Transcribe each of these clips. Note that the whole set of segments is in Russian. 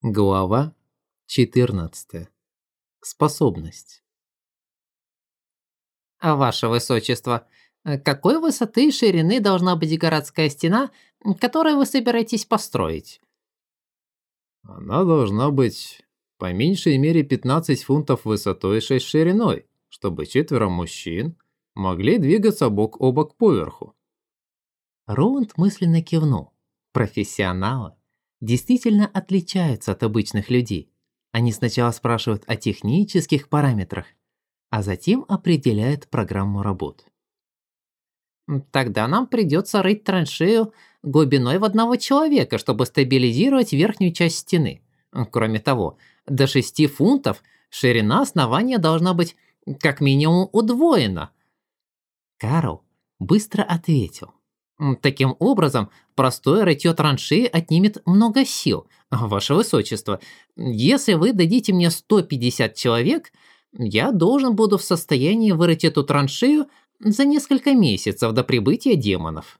Глава 14. Способность. А ваше высочество, какой высоты и ширины должна быть городская стена, которую вы собираетесь построить? Она должна быть по меньшей мере 15 фунтов высотой и 6 шириной, чтобы четверо мужчин могли двигаться бок о бок поверху. Роунд мысленно кивнул. Профессионалы действительно отличаются от обычных людей. Они сначала спрашивают о технических параметрах, а затем определяют программу работ. Тогда нам придется рыть траншею глубиной в одного человека, чтобы стабилизировать верхнюю часть стены. Кроме того, до 6 фунтов ширина основания должна быть как минимум удвоена. Карл быстро ответил. Таким образом, простое рытье траншеи отнимет много сил. Ваше Высочество, если вы дадите мне 150 человек, я должен буду в состоянии вырыть эту траншею за несколько месяцев до прибытия демонов.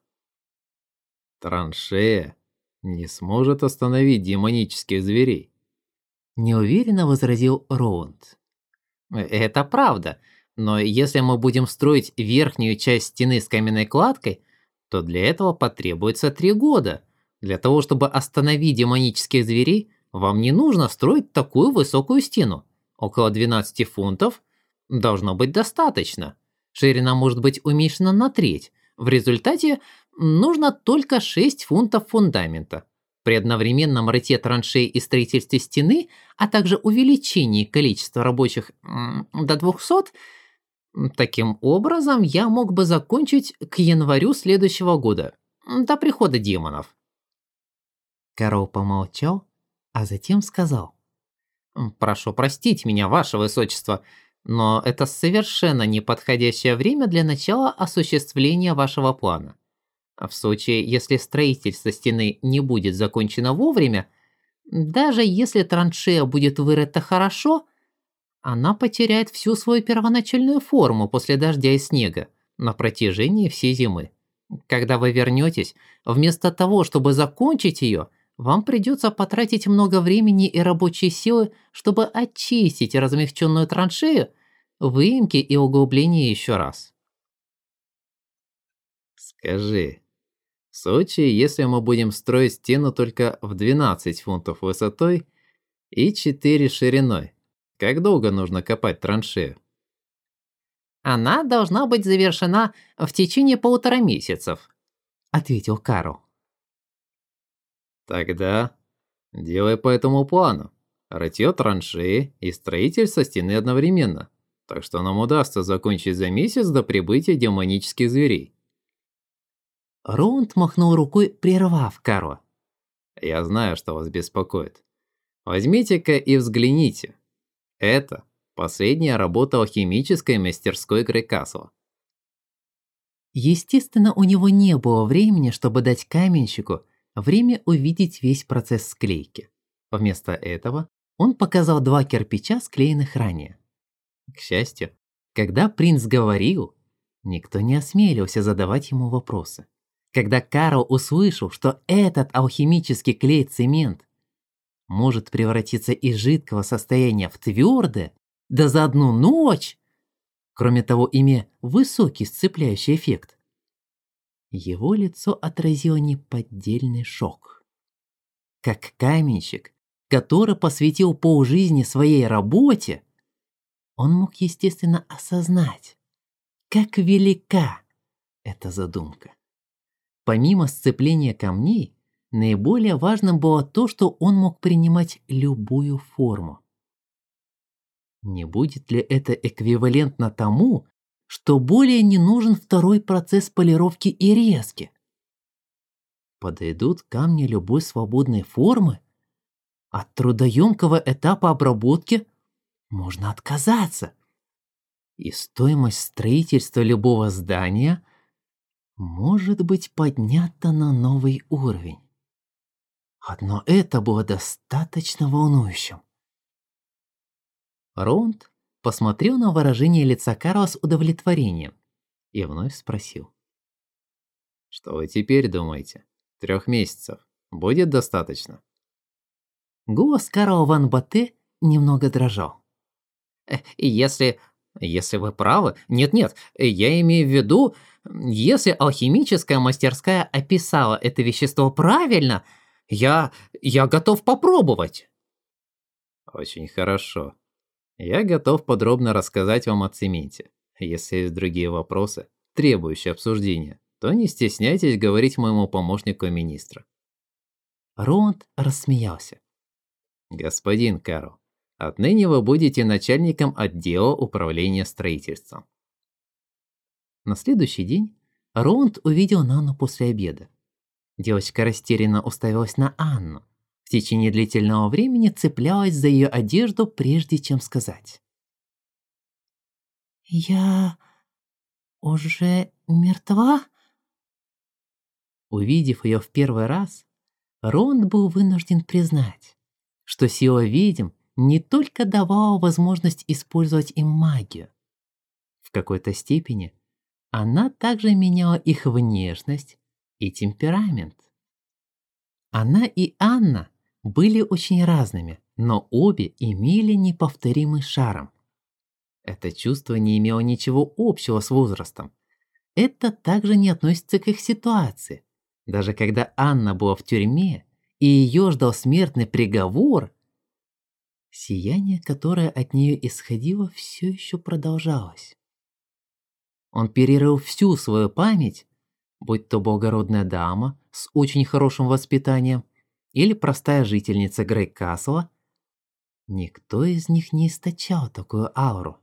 Траншея не сможет остановить демонических зверей. Неуверенно возразил Роунд. Это правда, но если мы будем строить верхнюю часть стены с каменной кладкой, то для этого потребуется три года. Для того, чтобы остановить демонических зверей, вам не нужно строить такую высокую стену. Около 12 фунтов должно быть достаточно. Ширина может быть уменьшена на треть. В результате нужно только 6 фунтов фундамента. При одновременном рытье траншей и строительстве стены, а также увеличении количества рабочих до 200, Таким образом, я мог бы закончить к январю следующего года, до прихода демонов. Карл помолчал, а затем сказал. «Прошу простить меня, ваше высочество, но это совершенно неподходящее время для начала осуществления вашего плана. В случае, если строительство стены не будет закончено вовремя, даже если траншея будет вырыта хорошо – она потеряет всю свою первоначальную форму после дождя и снега на протяжении всей зимы. Когда вы вернетесь, вместо того, чтобы закончить ее, вам придется потратить много времени и рабочей силы, чтобы очистить размягченную траншею, выемки и углубления еще раз. Скажи, в случае, если мы будем строить стену только в 12 фунтов высотой и 4 шириной, как долго нужно копать траншею? Она должна быть завершена в течение полутора месяцев, ответил Карл. Тогда делай по этому плану. Рытье траншеи и строительство стены одновременно. Так что нам удастся закончить за месяц до прибытия демонических зверей. Роунд махнул рукой, прервав Карла. Я знаю, что вас беспокоит. Возьмите-ка и взгляните. Это последняя работа алхимической мастерской Грейкасла. Естественно, у него не было времени, чтобы дать каменщику время увидеть весь процесс склейки. Вместо этого он показал два кирпича, склеенных ранее. К счастью, когда принц говорил, никто не осмелился задавать ему вопросы. Когда Карл услышал, что этот алхимический клей-цемент может превратиться из жидкого состояния в твердое, да за одну ночь, кроме того, имея высокий сцепляющий эффект. Его лицо отразило неподдельный шок. Как каменщик, который посвятил полжизни своей работе, он мог, естественно, осознать, как велика эта задумка. Помимо сцепления камней, Наиболее важным было то, что он мог принимать любую форму. Не будет ли это эквивалентно тому, что более не нужен второй процесс полировки и резки? Подойдут камни любой свободной формы? От трудоемкого этапа обработки можно отказаться. И стоимость строительства любого здания может быть поднята на новый уровень. Одно это было достаточно волнующим. Роунд посмотрел на выражение лица Карла с удовлетворением и вновь спросил. «Что вы теперь думаете? Трех месяцев будет достаточно?» Голос Карла Ван Батте немного дрожал. Э, «Если... если вы правы... Нет-нет, я имею в виду, если алхимическая мастерская описала это вещество правильно, я... я готов попробовать». «Очень хорошо. Я готов подробно рассказать вам о цементе. Если есть другие вопросы, требующие обсуждения, то не стесняйтесь говорить моему помощнику министра». Ронд рассмеялся. «Господин Карл, отныне вы будете начальником отдела управления строительством». На следующий день Ронд увидел Нану после обеда. Девочка растерянно уставилась на Анну. В течение длительного времени цеплялась за ее одежду, прежде чем сказать. «Я уже мертва?» Увидев ее в первый раз, Ронд был вынужден признать, что сила ведьм не только давала возможность использовать им магию. В какой-то степени она также меняла их внешность и темперамент. Она и Анна были очень разными, но обе имели неповторимый шарм. Это чувство не имело ничего общего с возрастом. Это также не относится к их ситуации. Даже когда Анна была в тюрьме, и ее ждал смертный приговор, сияние, которое от нее исходило, все еще продолжалось. Он перерыл всю свою память, будь то благородная дама с очень хорошим воспитанием или простая жительница Грейкасла, никто из них не источал такую ауру.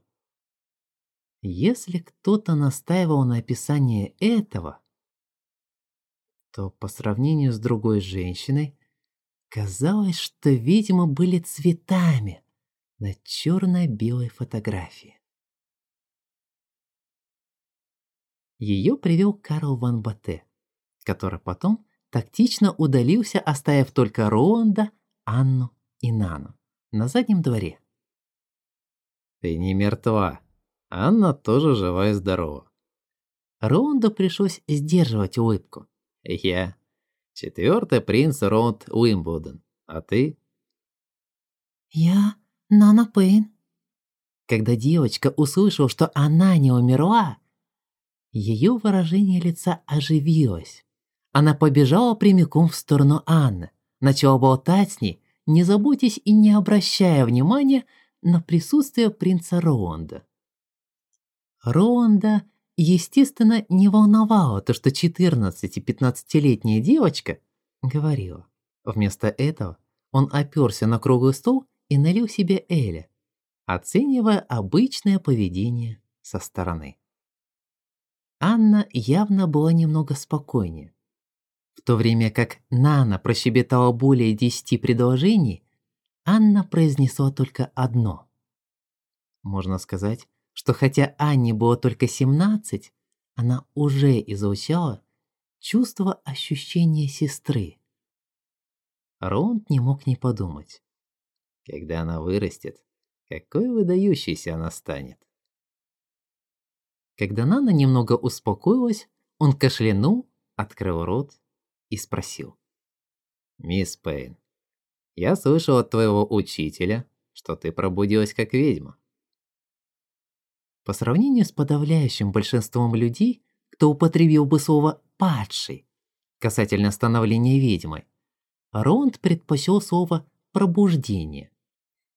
Если кто-то настаивал на описании этого, то по сравнению с другой женщиной Казалось, что, видимо, были цветами на черно-белой фотографии. Ее привел Карл Ван Батте, который потом тактично удалился, оставив только Ронда, Анну и Нану на заднем дворе. «Ты не мертва. Анна тоже жива и здорова». Ронду пришлось сдерживать улыбку. «Я Четвертый принц Род Уимблдон. А ты? Я Нана Пейн. Когда девочка услышала, что она не умерла, ее выражение лица оживилось. Она побежала прямиком в сторону Анны, начала болтать с ней, не заботясь и не обращая внимания на присутствие принца Ронда. Ронда Естественно, не волновало то, что 14-15-летняя девочка говорила. Вместо этого он оперся на круглый стол и налил себе Эля, оценивая обычное поведение со стороны. Анна явно была немного спокойнее. В то время как Нана прощебетала более десяти предложений, Анна произнесла только одно. Можно сказать, что хотя Анне было только 17, она уже изучала чувство ощущения сестры. Ронд не мог не подумать. Когда она вырастет, какой выдающейся она станет. Когда Нана немного успокоилась, он кашлянул, открыл рот и спросил. «Мисс Пейн, я слышал от твоего учителя, что ты пробудилась как ведьма. По сравнению с подавляющим большинством людей, кто употребил бы слово «падший» касательно становления ведьмой, Ронд предпочел слово «пробуждение».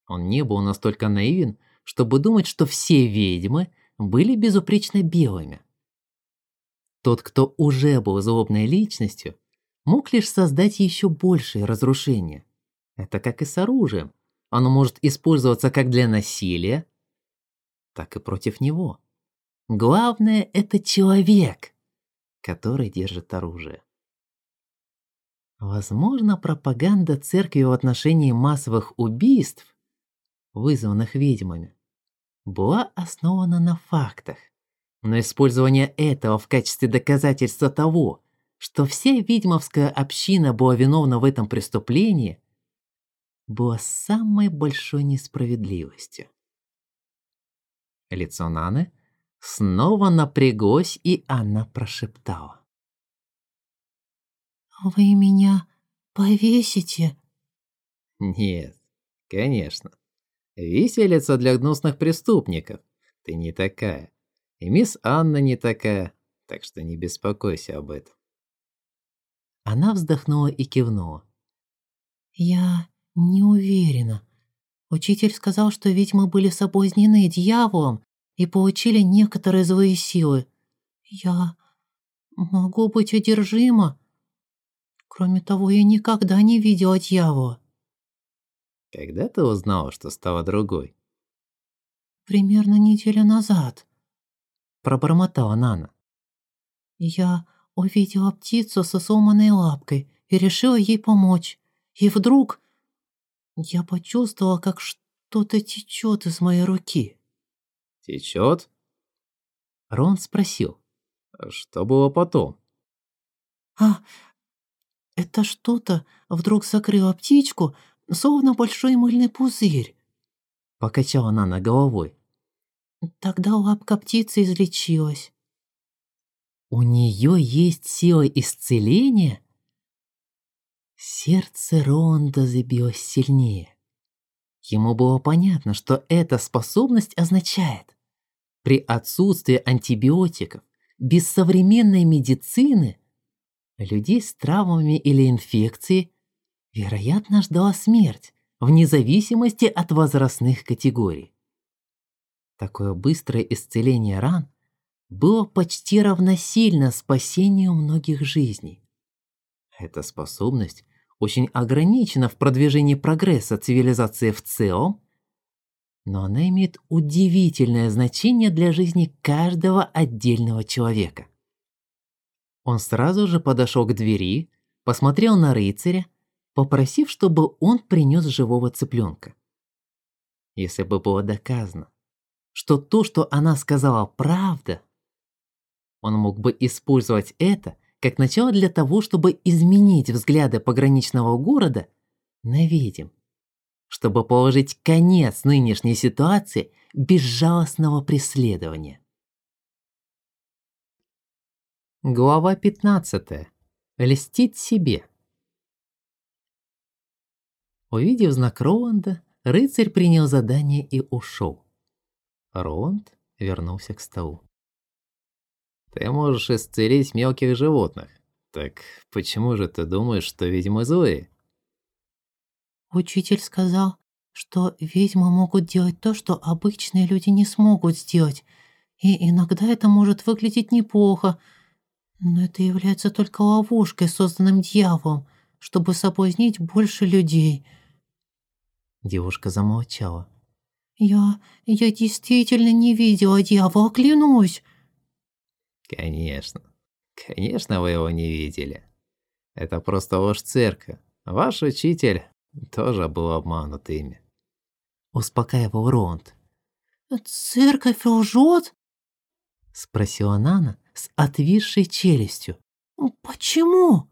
Он не был настолько наивен, чтобы думать, что все ведьмы были безупречно белыми. Тот, кто уже был злобной личностью, мог лишь создать еще большее разрушение. Это как и с оружием. Оно может использоваться как для насилия, так и против него. Главное — это человек, который держит оружие. Возможно, пропаганда церкви в отношении массовых убийств, вызванных ведьмами, была основана на фактах. Но использование этого в качестве доказательства того, что вся ведьмовская община была виновна в этом преступлении, было самой большой несправедливостью. Лицо Наны снова напряглось, и она прошептала. «Вы меня повесите?» Нет, конечно. Виселица для гнусных преступников. Ты не такая. И мисс Анна не такая, так что не беспокойся об этом. Она вздохнула и кивнула. «Я не уверена. Учитель сказал, что ведьмы были соблазнены дьяволом и получили некоторые злые силы. Я могу быть одержима. Кроме того, я никогда не видела дьявола». Когда ты узнала, что стала другой? Примерно неделю назад. Пробормотала Нана. Я увидела птицу со сломанной лапкой и решила ей помочь. И вдруг я почувствовала, как что-то течет из моей руки. Течет? Рон спросил. Что было потом? А, это что-то вдруг закрыло птичку, словно большой мыльный пузырь. Покачала она на головой. Тогда лапка птицы излечилась. У нее есть сила исцеления? Сердце Ронда забилось сильнее. Ему было понятно, что эта способность означает. При отсутствии антибиотиков, без современной медицины, людей с травмами или инфекцией вероятно, ждала смерть, вне зависимости от возрастных категорий. Такое быстрое исцеление ран было почти равносильно спасению многих жизней. Эта способность очень ограничена в продвижении прогресса цивилизации в целом, но она имеет удивительное значение для жизни каждого отдельного человека. Он сразу же подошел к двери, посмотрел на рыцаря попросив, чтобы он принес живого цыпленка. Если бы было доказано, что то, что она сказала, правда, он мог бы использовать это как начало для того, чтобы изменить взгляды пограничного города на ведьм, чтобы положить конец нынешней ситуации безжалостного преследования. Глава 15. Льстить себе. Увидев знак Роланда, рыцарь принял задание и ушел. Роланд вернулся к столу. «Ты можешь исцелить мелких животных. Так почему же ты думаешь, что ведьмы злые?» «Учитель сказал, что ведьмы могут делать то, что обычные люди не смогут сделать, и иногда это может выглядеть неплохо, но это является только ловушкой, созданным дьяволом, чтобы соблазнить больше людей». Девушка замолчала. «Я... я действительно не видела дьявола, клянусь!» «Конечно. Конечно, вы его не видели. Это просто ложь церкви. Ваш учитель тоже был обманут ими». Успокаивал Ронд. «Церковь лжет?» Спросила Нана с отвисшей челюстью. «Почему?»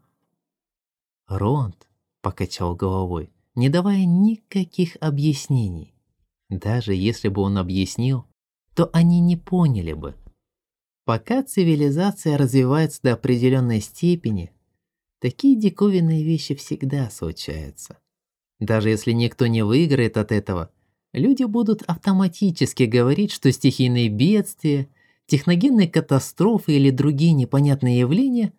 Ронд покачал головой не давая никаких объяснений. Даже если бы он объяснил, то они не поняли бы. Пока цивилизация развивается до определенной степени, такие диковинные вещи всегда случаются. Даже если никто не выиграет от этого, люди будут автоматически говорить, что стихийные бедствия, техногенные катастрофы или другие непонятные явления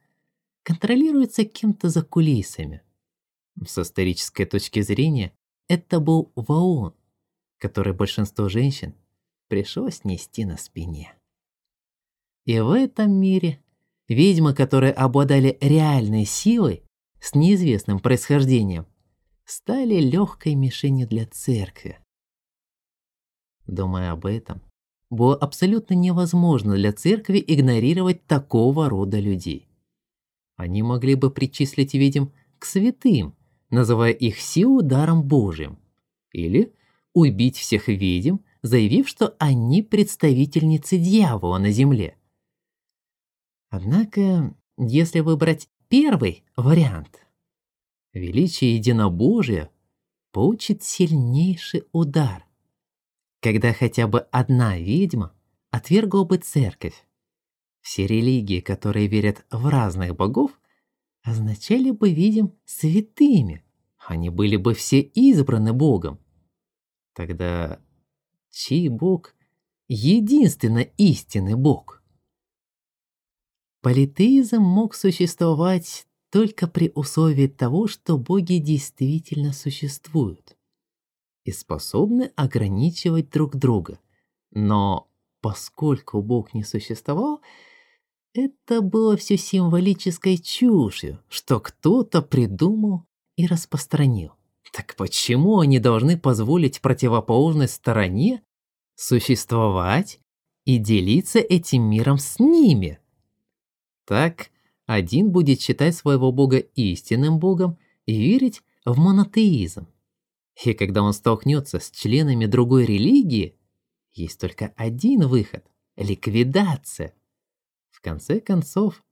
контролируются кем-то за кулисами. С исторической точки зрения, это был ваун, который большинство женщин пришлось нести на спине. И в этом мире ведьмы, которые обладали реальной силой с неизвестным происхождением, стали легкой мишенью для церкви. Думая об этом, было абсолютно невозможно для церкви игнорировать такого рода людей. Они могли бы причислить ведьм к святым, называя их силу даром Божьим, или убить всех ведьм, заявив, что они представительницы дьявола на земле. Однако, если выбрать первый вариант, величие единобожия получит сильнейший удар, когда хотя бы одна ведьма отвергла бы церковь. Все религии, которые верят в разных богов, означали бы, видим, святыми, они были бы все избраны Богом. Тогда чей Бог единственно истинный Бог? Политеизм мог существовать только при условии того, что боги действительно существуют и способны ограничивать друг друга. Но поскольку бог не существовал, это было все символической чушью, что кто-то придумал и распространил. Так почему они должны позволить противоположной стороне существовать и делиться этим миром с ними? Так, один будет считать своего бога истинным богом и верить в монотеизм. И когда он столкнется с членами другой религии, есть только один выход – ликвидация. В конце концов,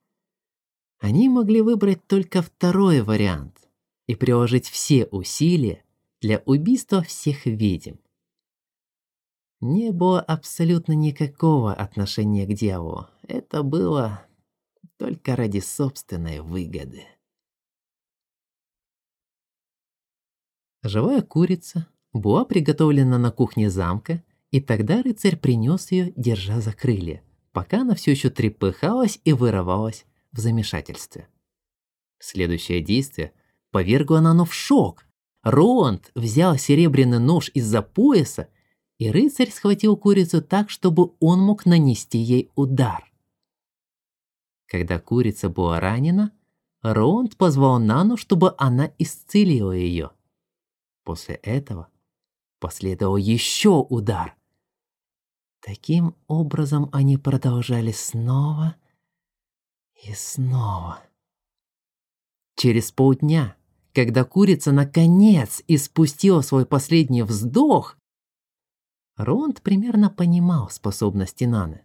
они могли выбрать только второй вариант и приложить все усилия для убийства всех ведьм. Не было абсолютно никакого отношения к дьяволу. Это было только ради собственной выгоды. Живая курица была приготовлена на кухне замка, и тогда рыцарь принес ее, держа за крылья, пока она все еще трепыхалась и вырывалась в замешательстве. Следующее действие повергло Нану в шок. Роланд взял серебряный нож из-за пояса, и рыцарь схватил курицу так, чтобы он мог нанести ей удар. Когда курица была ранена, Роланд позвал Нану, чтобы она исцелила ее. После этого последовал еще удар. Таким образом они продолжали снова и снова. Через полдня, когда курица наконец испустила свой последний вздох, Ронд примерно понимал способности Наны.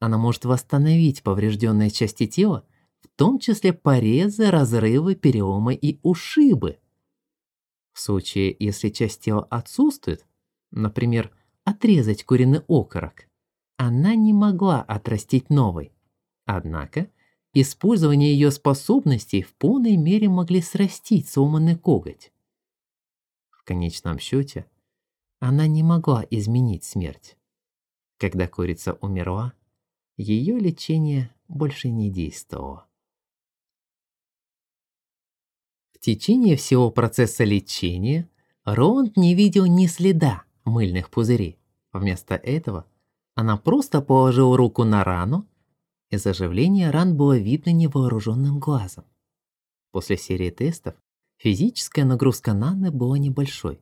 Она может восстановить поврежденные части тела, в том числе порезы, разрывы, переломы и ушибы. В случае, если часть тела отсутствует, например, отрезать куриный окорок, она не могла отрастить новый. Однако, использование ее способностей в полной мере могли срастить сломанный коготь. В конечном счете, она не могла изменить смерть. Когда курица умерла, ее лечение больше не действовало. В течение всего процесса лечения Роланд не видел ни следа мыльных пузырей. Вместо этого она просто положила руку на рану, и заживление ран было видно невооруженным глазом. После серии тестов физическая нагрузка Нанны была небольшой.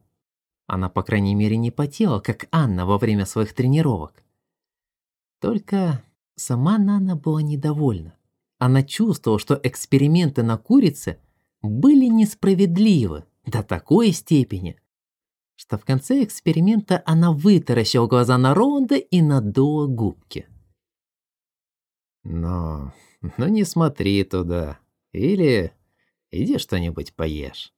Она, по крайней мере, не потела, как Анна во время своих тренировок. Только Сама Нана была недовольна. Она чувствовала, что эксперименты на курице были несправедливы до такой степени, что в конце эксперимента она вытаращила глаза на Ронда и надула губки. «Но... ну не смотри туда. Или иди что-нибудь поешь».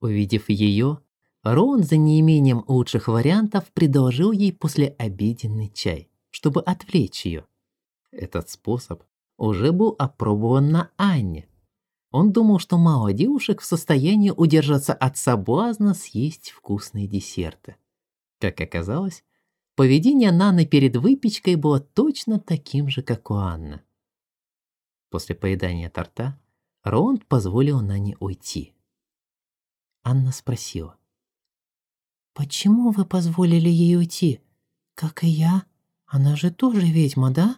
Увидев ее, Рон за неимением лучших вариантов предложил ей послеобеденный чай чтобы отвлечь ее. Этот способ уже был опробован на Анне. Он думал, что мало девушек в состоянии удержаться от соблазна съесть вкусные десерты. Как оказалось, поведение Наны перед выпечкой было точно таким же, как у Анны. После поедания торта Роланд позволил Нане уйти. Анна спросила. «Почему вы позволили ей уйти? Как и я?» Она же тоже ведьма, да?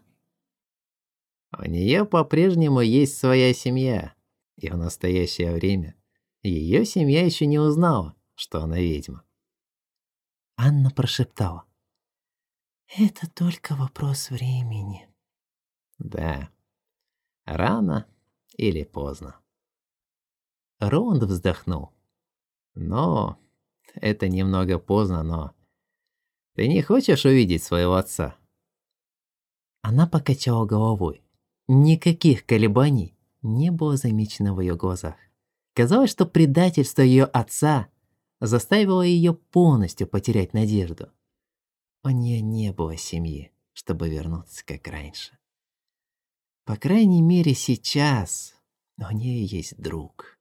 У нее по-прежнему есть своя семья, и в настоящее время ее семья еще не узнала, что она ведьма. Анна прошептала. «Это только вопрос времени». «Да, рано или поздно». Роланд вздохнул. «Но это немного поздно, но ты не хочешь увидеть своего отца?» Она покачала головой. Никаких колебаний не было замечено в ее глазах. Казалось, что предательство ее отца заставило ее полностью потерять надежду. У нее не было семьи, чтобы вернуться как раньше. По крайней мере, сейчас у нее есть друг.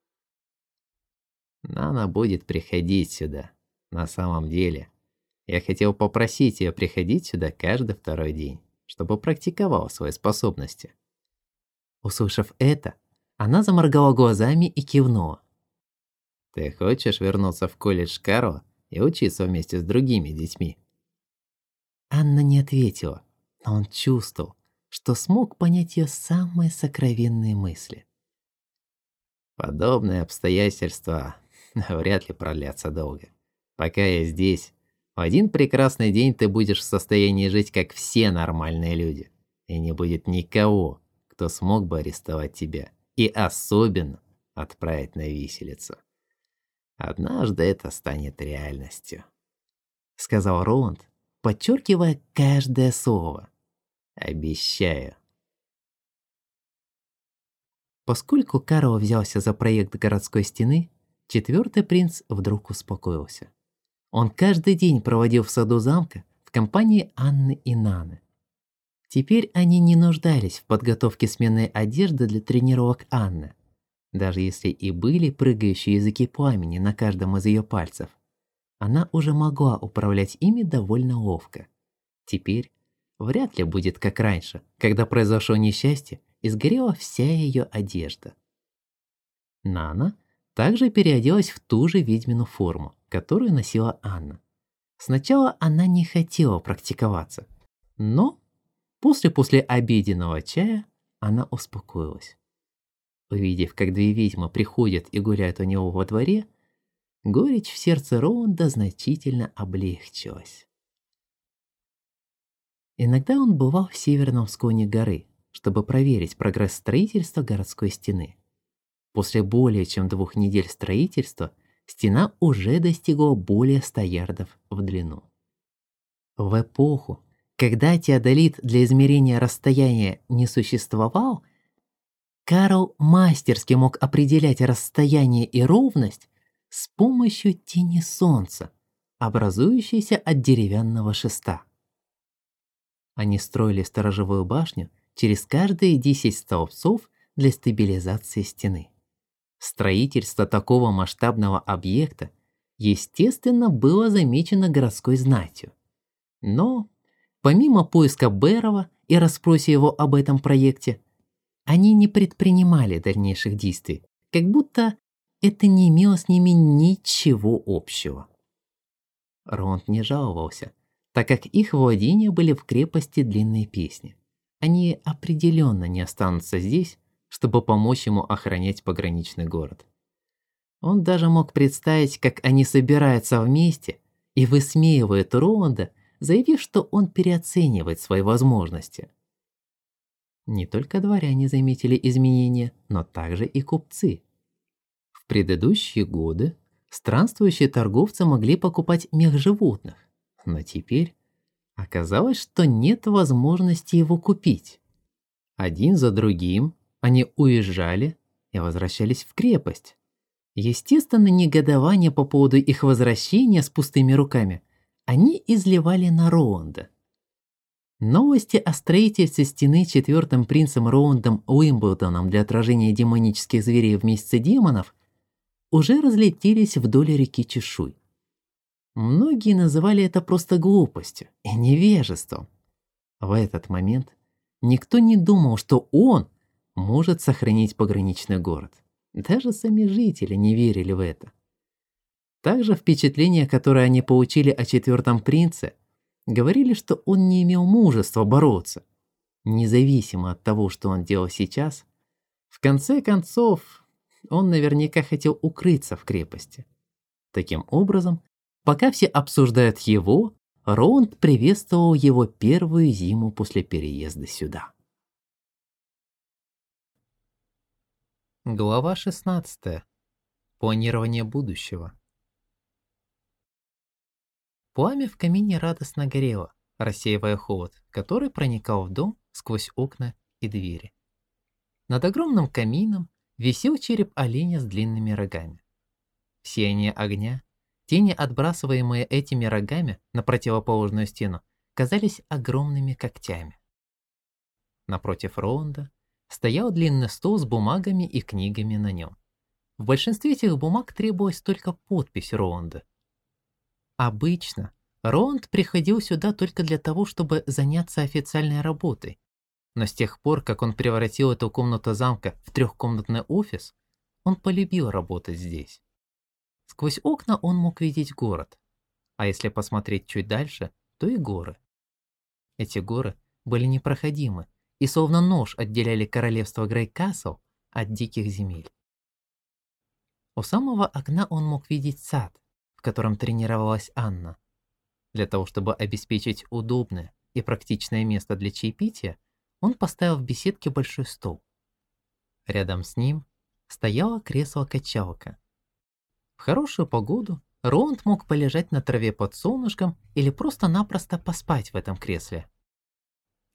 Нана будет приходить сюда. На самом деле, я хотел попросить ее приходить сюда каждый второй день, чтобы практиковала свои способности. Услышав это, она заморгала глазами и кивнула. Ты хочешь вернуться в колледж Каро и учиться вместе с другими детьми? Анна не ответила, но он чувствовал, что смог понять ее самые сокровенные мысли. Подобные обстоятельства вряд ли продлятся долго. Пока я здесь, в один прекрасный день ты будешь в состоянии жить как все нормальные люди. И не будет никого, кто смог бы арестовать тебя. И особенно отправить на виселицу. Однажды это станет реальностью. Сказал Роланд, подчеркивая каждое слово. Обещаю. Поскольку Карл взялся за проект городской стены, четвертый принц вдруг успокоился. Он каждый день проводил в саду замка в компании Анны и Наны. Теперь они не нуждались в подготовке сменной одежды для тренировок Анны, даже если и были прыгающие языки пламени на каждом из ее пальцев. Она уже могла управлять ими довольно ловко. Теперь вряд ли будет как раньше, когда произошло несчастье и сгорела вся ее одежда. Нана также переоделась в ту же ведьмину форму, которую носила Анна. Сначала она не хотела практиковаться, но после после обеденного чая она успокоилась. Увидев, как две ведьмы приходят и гуляют у него во дворе, горечь в сердце Роунда значительно облегчилась. Иногда он бывал в северном склоне горы, чтобы проверить прогресс строительства городской стены. После более чем двух недель строительства стена уже достигла более 100 ярдов в длину. В эпоху, когда теодолит для измерения расстояния не существовал, Карл мастерски мог определять расстояние и ровность с помощью тени солнца, образующейся от деревянного шеста. Они строили сторожевую башню через каждые 10 столбцов для стабилизации стены. Строительство такого масштабного объекта, естественно, было замечено городской знатью. Но, помимо поиска Берова и расспроса его об этом проекте, они не предпринимали дальнейших действий, как будто это не имело с ними ничего общего. Ронд не жаловался, так как их владения были в крепости длинной песни. Они определенно не останутся здесь, чтобы помочь ему охранять пограничный город. Он даже мог представить, как они собираются вместе и высмеивают Роланда, заявив, что он переоценивает свои возможности. Не только дворяне заметили изменения, но также и купцы. В предыдущие годы странствующие торговцы могли покупать мех животных, но теперь оказалось, что нет возможности его купить. Один за другим они уезжали и возвращались в крепость. Естественно, негодование по поводу их возвращения с пустыми руками они изливали на Роунда. Новости о строительстве стены четвертым принцем Роундом Уимблдоном для отражения демонических зверей в месяце демонов уже разлетелись вдоль реки Чешуй. Многие называли это просто глупостью и невежеством. В этот момент никто не думал, что он может сохранить пограничный город. Даже сами жители не верили в это. Также впечатления, которые они получили о четвертом принце, говорили, что он не имел мужества бороться. Независимо от того, что он делал сейчас, в конце концов, он наверняка хотел укрыться в крепости. Таким образом, пока все обсуждают его, Роунд приветствовал его первую зиму после переезда сюда. Глава 16. Планирование будущего. Пламя в камине радостно горело, рассеивая холод, который проникал в дом сквозь окна и двери. Над огромным камином висел череп оленя с длинными рогами. В сиянии огня, тени, отбрасываемые этими рогами на противоположную стену, казались огромными когтями. Напротив Роунда стоял длинный стол с бумагами и книгами на нем. В большинстве этих бумаг требовалась только подпись Ронда. Обычно Ронд приходил сюда только для того, чтобы заняться официальной работой. Но с тех пор, как он превратил эту комнату замка в трехкомнатный офис, он полюбил работать здесь. Сквозь окна он мог видеть город, а если посмотреть чуть дальше, то и горы. Эти горы были непроходимы и словно нож отделяли королевство Грейкасл от диких земель. У самого окна он мог видеть сад, котором тренировалась Анна. Для того, чтобы обеспечить удобное и практичное место для чаепития, он поставил в беседке большой стол. Рядом с ним стояло кресло-качалка. В хорошую погоду Роланд мог полежать на траве под солнышком или просто-напросто поспать в этом кресле.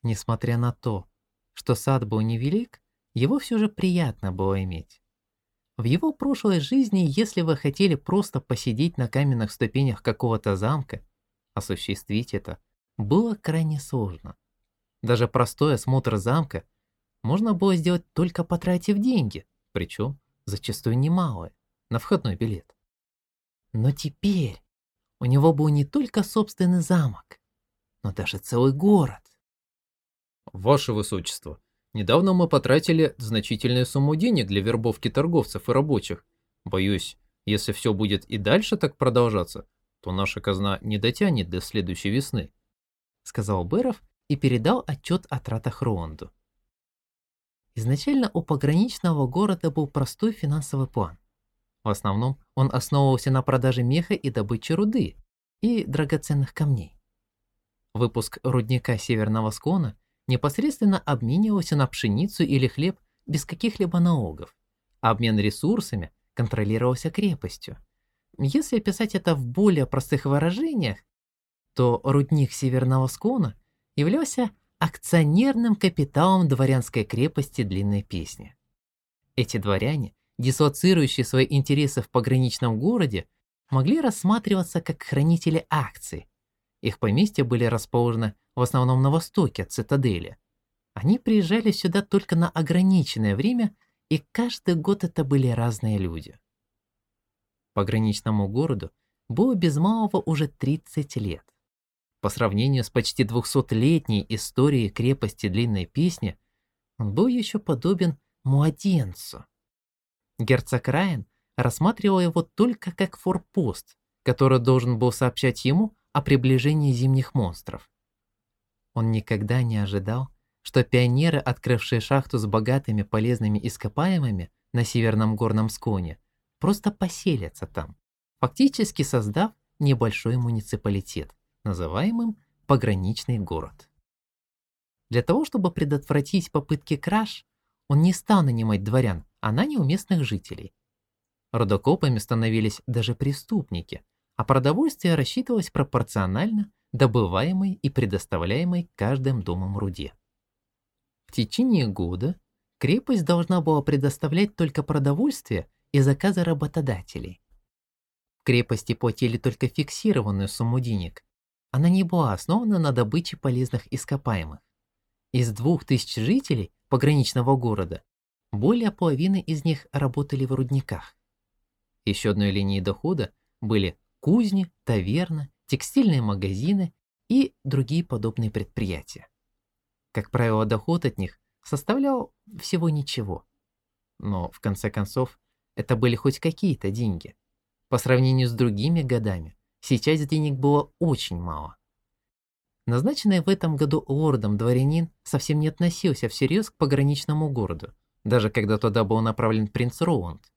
Несмотря на то, что сад был невелик, его все же приятно было иметь. В его прошлой жизни, если вы хотели просто посидеть на каменных ступенях какого-то замка, осуществить это было крайне сложно. Даже простой осмотр замка можно было сделать только потратив деньги, причем зачастую немалые, на входной билет. Но теперь у него был не только собственный замок, но даже целый город. Ваше Высочество, недавно мы потратили значительную сумму денег для вербовки торговцев и рабочих. Боюсь, если все будет и дальше так продолжаться, то наша казна не дотянет до следующей весны», — сказал Бэров и передал отчет о тратах Ронду. Изначально у пограничного города был простой финансовый план. В основном он основывался на продаже меха и добыче руды и драгоценных камней. Выпуск рудника Северного Склона непосредственно обменивался на пшеницу или хлеб без каких-либо налогов. Обмен ресурсами контролировался крепостью. Если описать это в более простых выражениях, то рудник Северного Склона являлся акционерным капиталом дворянской крепости Длинной Песни. Эти дворяне дислоцирующие свои интересы в пограничном городе, могли рассматриваться как хранители акций. Их поместья были расположены в основном на востоке от цитадели. Они приезжали сюда только на ограниченное время, и каждый год это были разные люди. Пограничному городу было без малого уже 30 лет. По сравнению с почти 200-летней историей крепости Длинной Песни, он был еще подобен младенцу. Герцог Райан рассматривал его только как форпост, который должен был сообщать ему о приближении зимних монстров. Он никогда не ожидал, что пионеры, открывшие шахту с богатыми полезными ископаемыми на северном горном склоне, просто поселятся там, фактически создав небольшой муниципалитет, называемым пограничный город. Для того, чтобы предотвратить попытки краж, он не стал нанимать дворян, а нанял местных жителей. Рудокопами становились даже преступники, а продовольствие рассчитывалось пропорционально добываемой и предоставляемой каждым домом руде. В течение года крепость должна была предоставлять только продовольствие и заказы работодателей. В крепости платили только фиксированную сумму денег. Она не была основана на добыче полезных ископаемых. Из двух тысяч жителей пограничного города более половины из них работали в рудниках. Еще одной линией дохода были кузни, таверна, текстильные магазины и другие подобные предприятия. Как правило, доход от них составлял всего ничего. Но, в конце концов, это были хоть какие-то деньги. По сравнению с другими годами, сейчас денег было очень мало. Назначенный в этом году лордом дворянин совсем не относился всерьез к пограничному городу, даже когда туда был направлен принц Роунд.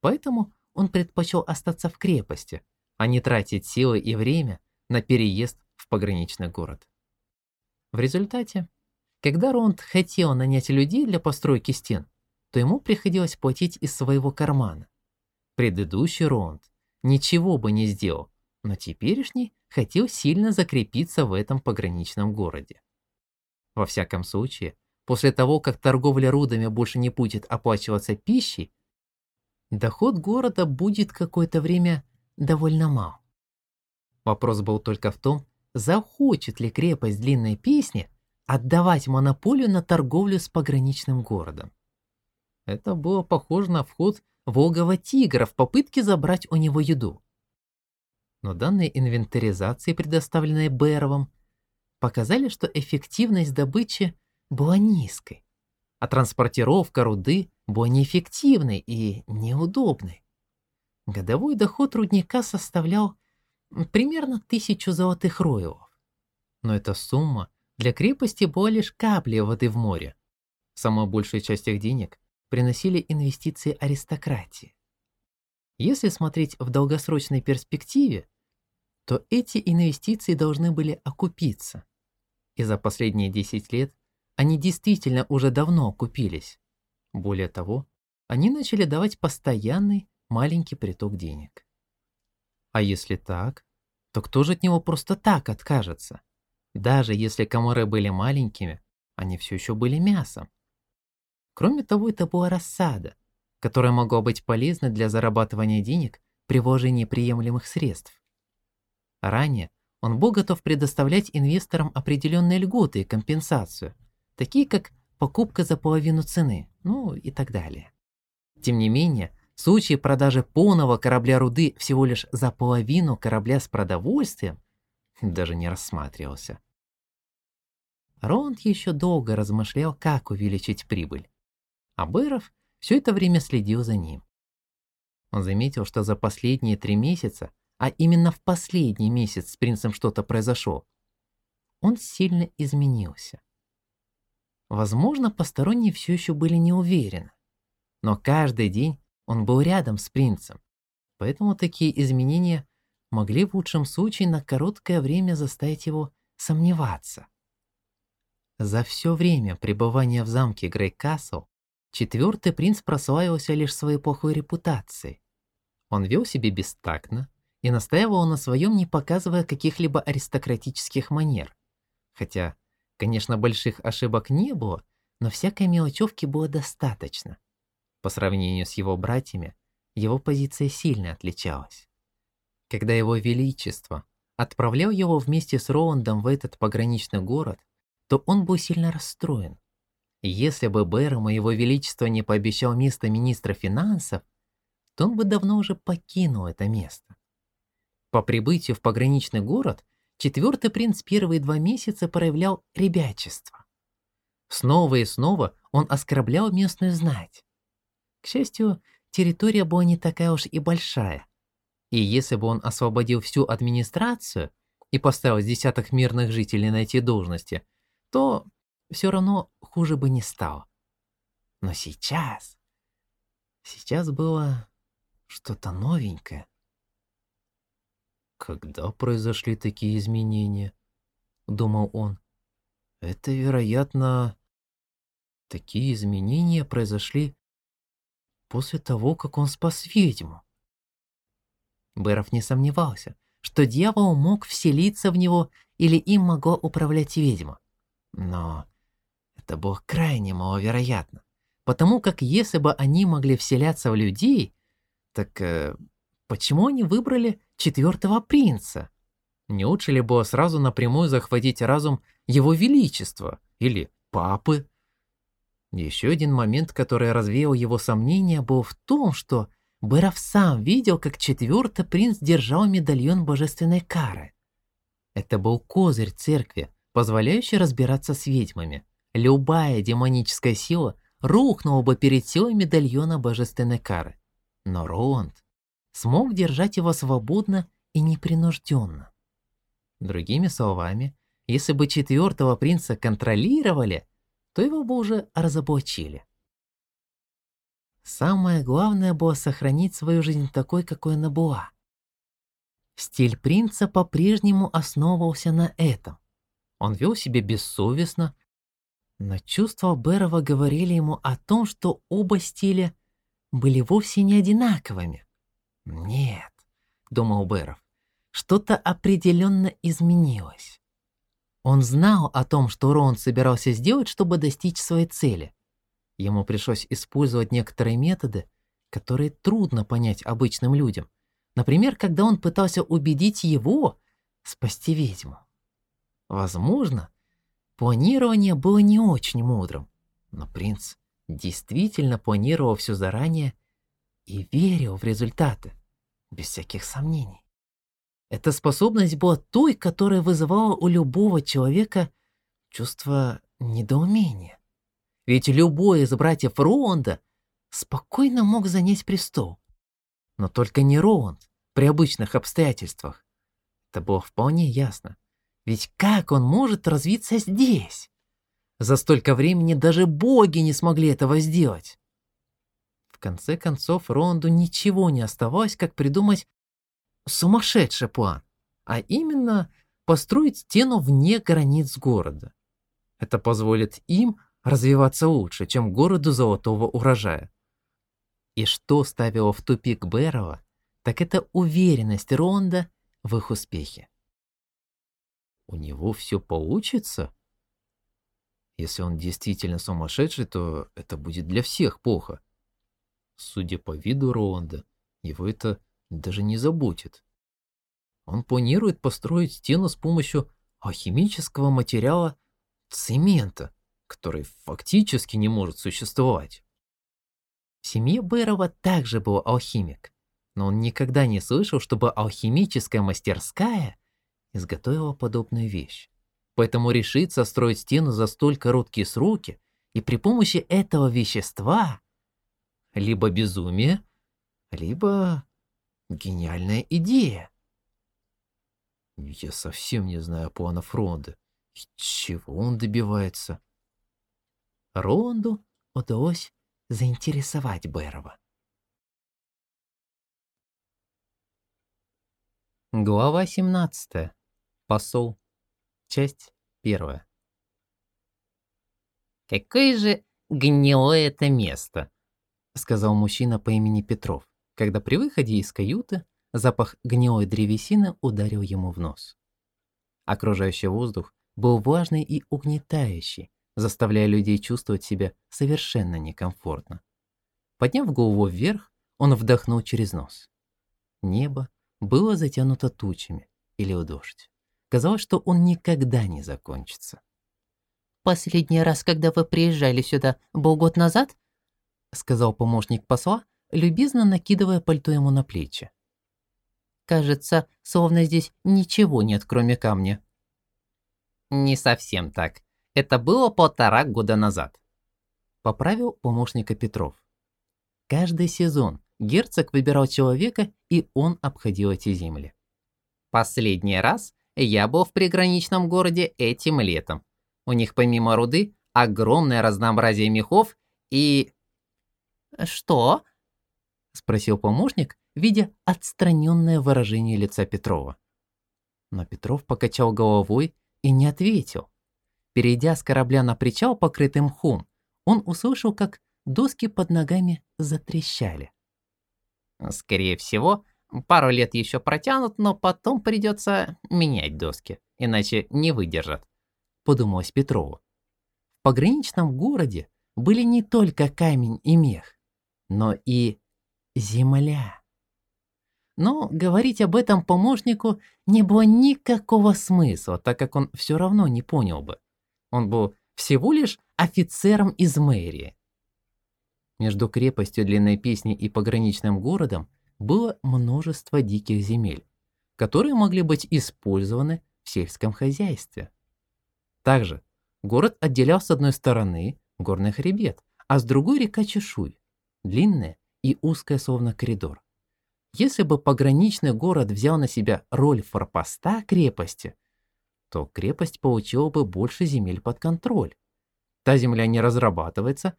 Поэтому он предпочел остаться в крепости, а не тратить силы и время на переезд в пограничный город. В результате, когда Роунд хотел нанять людей для постройки стен, то ему приходилось платить из своего кармана. Предыдущий Роунд ничего бы не сделал, но теперешний хотел сильно закрепиться в этом пограничном городе. Во всяком случае, После того, как торговля рудами больше не будет оплачиваться пищей, доход города будет какое-то время довольно мал. Вопрос был только в том, захочет ли крепость длинной песни отдавать монополию на торговлю с пограничным городом. Это было похоже на вход волгого тигра в попытке забрать у него еду. Но данные инвентаризации, предоставленные Бэровым, показали, что эффективность добычи была низкой, а транспортировка руды была неэффективной и неудобной. Годовой доход рудника составлял примерно тысячу золотых роевов. Но эта сумма для крепости была лишь каплей воды в море. Самую большую часть их денег приносили инвестиции аристократии. Если смотреть в долгосрочной перспективе, то эти инвестиции должны были окупиться. И за последние 10 лет они действительно уже давно окупились. Более того, они начали давать постоянный маленький приток денег. А если так, то кто же от него просто так откажется? Даже если комары были маленькими, они все еще были мясом. Кроме того, это была рассада, которая могла быть полезна для зарабатывания денег при вложении приемлемых средств. Ранее он был готов предоставлять инвесторам определенные льготы и компенсацию, такие как покупка за половину цены, ну и так далее. Тем не менее, случай продажи полного корабля руды всего лишь за половину корабля с продовольствием даже не рассматривался. Ронд еще долго размышлял, как увеличить прибыль. А Бэров все это время следил за ним. Он заметил, что за последние три месяца, а именно в последний месяц с принцем что-то произошло, он сильно изменился. Возможно, посторонние все еще были не уверены, но каждый день он был рядом с принцем, поэтому такие изменения могли в лучшем случае на короткое время заставить его сомневаться. За все время пребывания в замке Грейкасл четвертый принц прославился лишь своей плохой репутацией. Он вел себя бестактно и настаивал на своем, не показывая каких-либо аристократических манер. Хотя, конечно, больших ошибок не было, но всякой мелочевки было достаточно. По сравнению с его братьями, его позиция сильно отличалась. Когда его величество отправлял его вместе с Роландом в этот пограничный город, то он был сильно расстроен. Если бы Бэрому его величество не пообещал место министра финансов, то он бы давно уже покинул это место. По прибытию в пограничный город четвертый принц первые два месяца проявлял ребячество. Снова и снова он оскорблял местную знать. К счастью, территория была не такая уж и большая. И если бы он освободил всю администрацию и поставил десяток мирных жителей на эти должности, то все равно хуже бы не стало. Но сейчас... Сейчас было что-то новенькое. «Когда произошли такие изменения?» — думал он. «Это, вероятно, такие изменения произошли после того, как он спас ведьму». Бэров не сомневался, что дьявол мог вселиться в него или им могла управлять ведьма. Но это было крайне маловероятно, потому как если бы они могли вселяться в людей, так э, почему они выбрали четвертого принца? Не лучше ли было сразу напрямую захватить разум его величества или папы? Еще один момент, который развеял его сомнения, был в том, что Бэров сам видел, как четвертый принц держал медальон божественной кары. Это был козырь церкви, позволяющий разбираться с ведьмами. Любая демоническая сила рухнула бы перед силой медальона божественной кары. Но Роланд смог держать его свободно и непринужденно. Другими словами, если бы четвертого принца контролировали, то его бы уже разоблачили. Самое главное было сохранить свою жизнь такой, какой она была. Стиль принца по-прежнему основывался на этом. Он вел себя бессовестно, но чувства Берова говорили ему о том, что оба стиля были вовсе не одинаковыми. «Нет», — думал Беров, — «что-то определенно изменилось». Он знал о том, что Рон собирался сделать, чтобы достичь своей цели. Ему пришлось использовать некоторые методы, которые трудно понять обычным людям. Например, когда он пытался убедить его спасти ведьму. Возможно, планирование было не очень мудрым, но принц действительно планировал все заранее и верил в результаты, без всяких сомнений. Эта способность была той, которая вызывала у любого человека чувство недоумения. Ведь любой из братьев Роунда спокойно мог занять престол. Но только не Роунд при обычных обстоятельствах. Это было вполне ясно. Ведь как он может развиться здесь? За столько времени даже боги не смогли этого сделать. В конце концов, Ронду ничего не оставалось, как придумать сумасшедший план, а именно построить стену вне границ города. Это позволит им развиваться лучше, чем городу золотого урожая. И что ставило в тупик Бэрова, так это уверенность Ронда в их успехе. У него все получится? Если он действительно сумасшедший, то это будет для всех плохо. Судя по виду Роланда, его это даже не заботит. Он планирует построить стену с помощью алхимического материала цемента, который фактически не может существовать. В семье Бэрова также был алхимик, но он никогда не слышал, чтобы алхимическая мастерская изготовила подобную вещь. Поэтому решиться строить стену за столь короткие сроки и при помощи этого вещества либо безумие, либо гениальная идея. Я совсем не знаю плана Фронда. Чего он добивается? Ронду удалось заинтересовать Бэрова. Глава 17. Посол. Часть первая. «Какое же гнилое это место!» сказал мужчина по имени Петров, когда при выходе из каюты запах гнилой древесины ударил ему в нос. Окружающий воздух был влажный и угнетающий, заставляя людей чувствовать себя совершенно некомфортно. Подняв голову вверх, он вдохнул через нос. Небо было затянуто тучами или дождь. Казалось, что он никогда не закончится. «Последний раз, когда вы приезжали сюда, был год назад?» сказал помощник посла, любезно накидывая пальто ему на плечи. «Кажется, словно здесь ничего нет, кроме камня». «Не совсем так. Это было полтора года назад», — поправил помощника Петров. Каждый сезон герцог выбирал человека, и он обходил эти земли. Последний раз я был в приграничном городе этим летом. У них помимо руды огромное разнообразие мехов и «Что?» — спросил помощник, видя отстраненное выражение лица Петрова. Но Петров покачал головой и не ответил. Перейдя с корабля на причал, покрытый мхом, он услышал, как доски под ногами затрещали. «Скорее всего, пару лет еще протянут, но потом придется менять доски, иначе не выдержат», — подумалось Петрову. В пограничном городе были не только камень и мех но и земля. Но говорить об этом помощнику не было никакого смысла, так как он все равно не понял бы. Он был всего лишь офицером из мэрии. Между крепостью длинной песни и пограничным городом было множество диких земель, которые могли быть использованы в сельском хозяйстве. Также город отделял с одной стороны горный хребет, а с другой река Чешуй длинная и узкая, словно коридор. Если бы пограничный город взял на себя роль форпоста крепости, то крепость получила бы больше земель под контроль. Та земля не разрабатывается,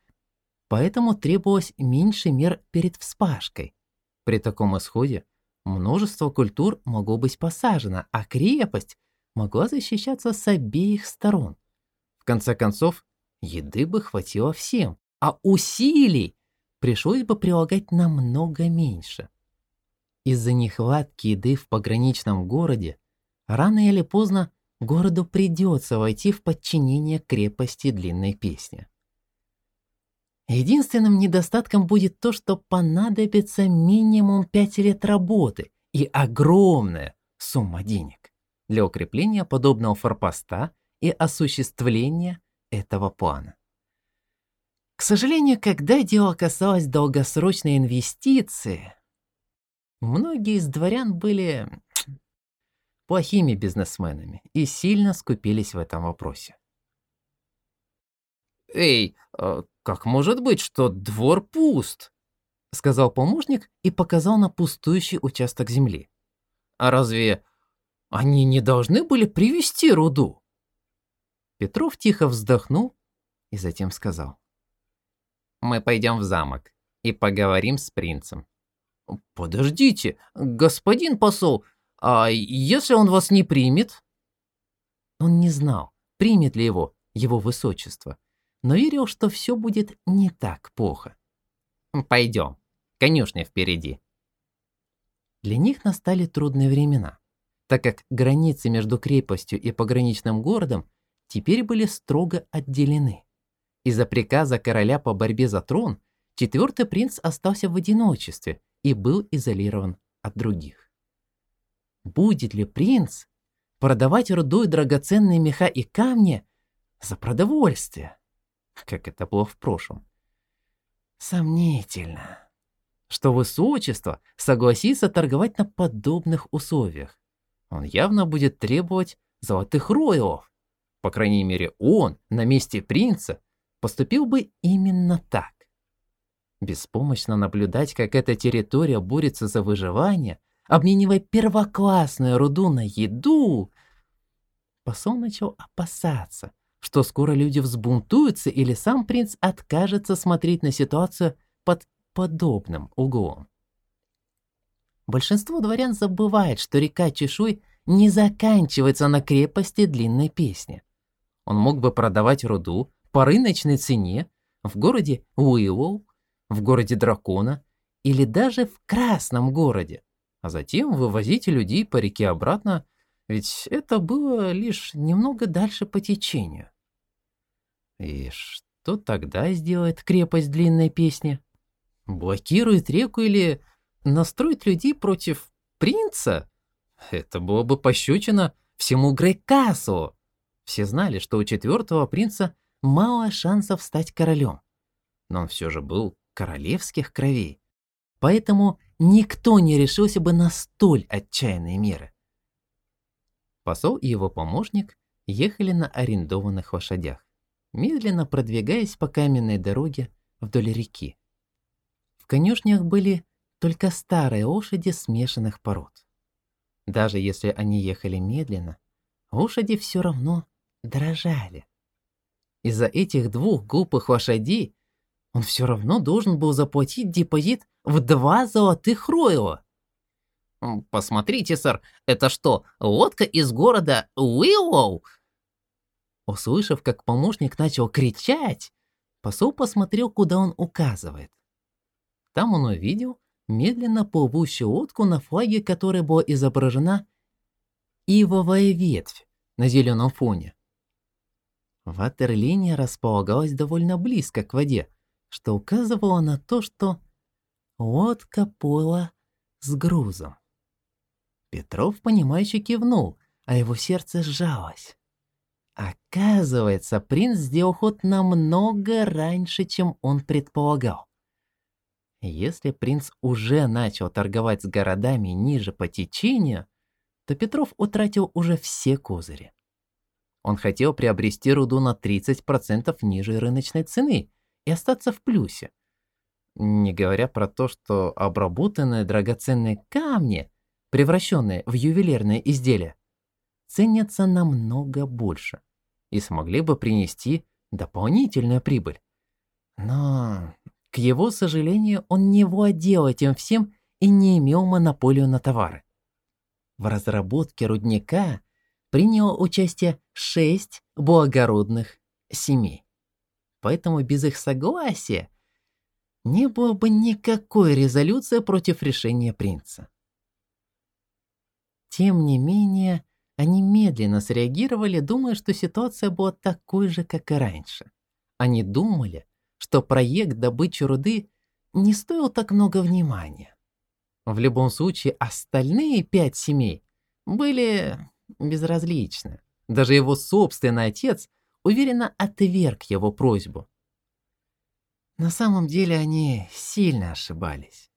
поэтому требовалось меньше мер перед вспашкой. При таком исходе множество культур могло быть посажено, а крепость могла защищаться с обеих сторон. В конце концов, еды бы хватило всем, а усилий пришлось бы прилагать намного меньше. Из-за нехватки еды в пограничном городе рано или поздно городу придется войти в подчинение крепости длинной песни. Единственным недостатком будет то, что понадобится минимум 5 лет работы и огромная сумма денег для укрепления подобного форпоста и осуществления этого плана. К сожалению, когда дело касалось долгосрочной инвестиции, многие из дворян были плохими бизнесменами и сильно скупились в этом вопросе. «Эй, а как может быть, что двор пуст?» — сказал помощник и показал на пустующий участок земли. «А разве они не должны были привезти руду?» Петров тихо вздохнул и затем сказал. «Мы пойдем в замок и поговорим с принцем». «Подождите, господин посол, а если он вас не примет?» Он не знал, примет ли его его высочество, но верил, что все будет не так плохо. «Пойдем, конюшня впереди». Для них настали трудные времена, так как границы между крепостью и пограничным городом теперь были строго отделены. Из-за приказа короля по борьбе за трон четвертый принц остался в одиночестве и был изолирован от других. Будет ли принц продавать руду и драгоценные меха и камни за продовольствие? Как это было в прошлом. Сомнительно, что высочество согласится торговать на подобных условиях. Он явно будет требовать золотых роялов. По крайней мере, он на месте принца поступил бы именно так. Беспомощно наблюдать, как эта территория борется за выживание, обменивая первоклассную руду на еду, посол начал опасаться, что скоро люди взбунтуются или сам принц откажется смотреть на ситуацию под подобным углом. Большинство дворян забывает, что река Чешуй не заканчивается на крепости длинной песни. Он мог бы продавать руду по рыночной цене в городе Уиллоу, в городе Дракона или даже в Красном городе, а затем вывозить людей по реке обратно, ведь это было лишь немного дальше по течению. И что тогда сделает крепость длинной песни? Блокирует реку или настроит людей против принца? Это было бы пощечина всему Грейкасу. Все знали, что у четвертого принца мало шансов стать королем. Но он все же был королевских кровей. Поэтому никто не решился бы на столь отчаянные меры. Посол и его помощник ехали на арендованных лошадях, медленно продвигаясь по каменной дороге вдоль реки. В конюшнях были только старые лошади смешанных пород. Даже если они ехали медленно, лошади все равно дрожали. Из-за этих двух глупых лошадей он все равно должен был заплатить депозит в два золотых ройла. «Посмотрите, сэр, это что, лодка из города Уиллоу?» Услышав, как помощник начал кричать, посол посмотрел, куда он указывает. Там он увидел медленно плывущую лодку, на флаге которой была изображена ивовая ветвь на зеленом фоне. Ватерлиния располагалась довольно близко к воде, что указывало на то, что лодка плыла с грузом. Петров, понимающе кивнул, а его сердце сжалось. Оказывается, принц сделал ход намного раньше, чем он предполагал. Если принц уже начал торговать с городами ниже по течению, то Петров утратил уже все козыри. Он хотел приобрести руду на 30% ниже рыночной цены и остаться в плюсе. Не говоря про то, что обработанные драгоценные камни, превращенные в ювелирные изделия, ценятся намного больше и смогли бы принести дополнительную прибыль. Но, к его сожалению, он не владел этим всем и не имел монополию на товары. В разработке рудника приняло участие шесть благородных семей. Поэтому без их согласия не было бы никакой резолюции против решения принца. Тем не менее, они медленно среагировали, думая, что ситуация была такой же, как и раньше. Они думали, что проект добычи руды не стоил так много внимания. В любом случае, остальные пять семей были безразличны. Даже его собственный отец уверенно отверг его просьбу. На самом деле они сильно ошибались.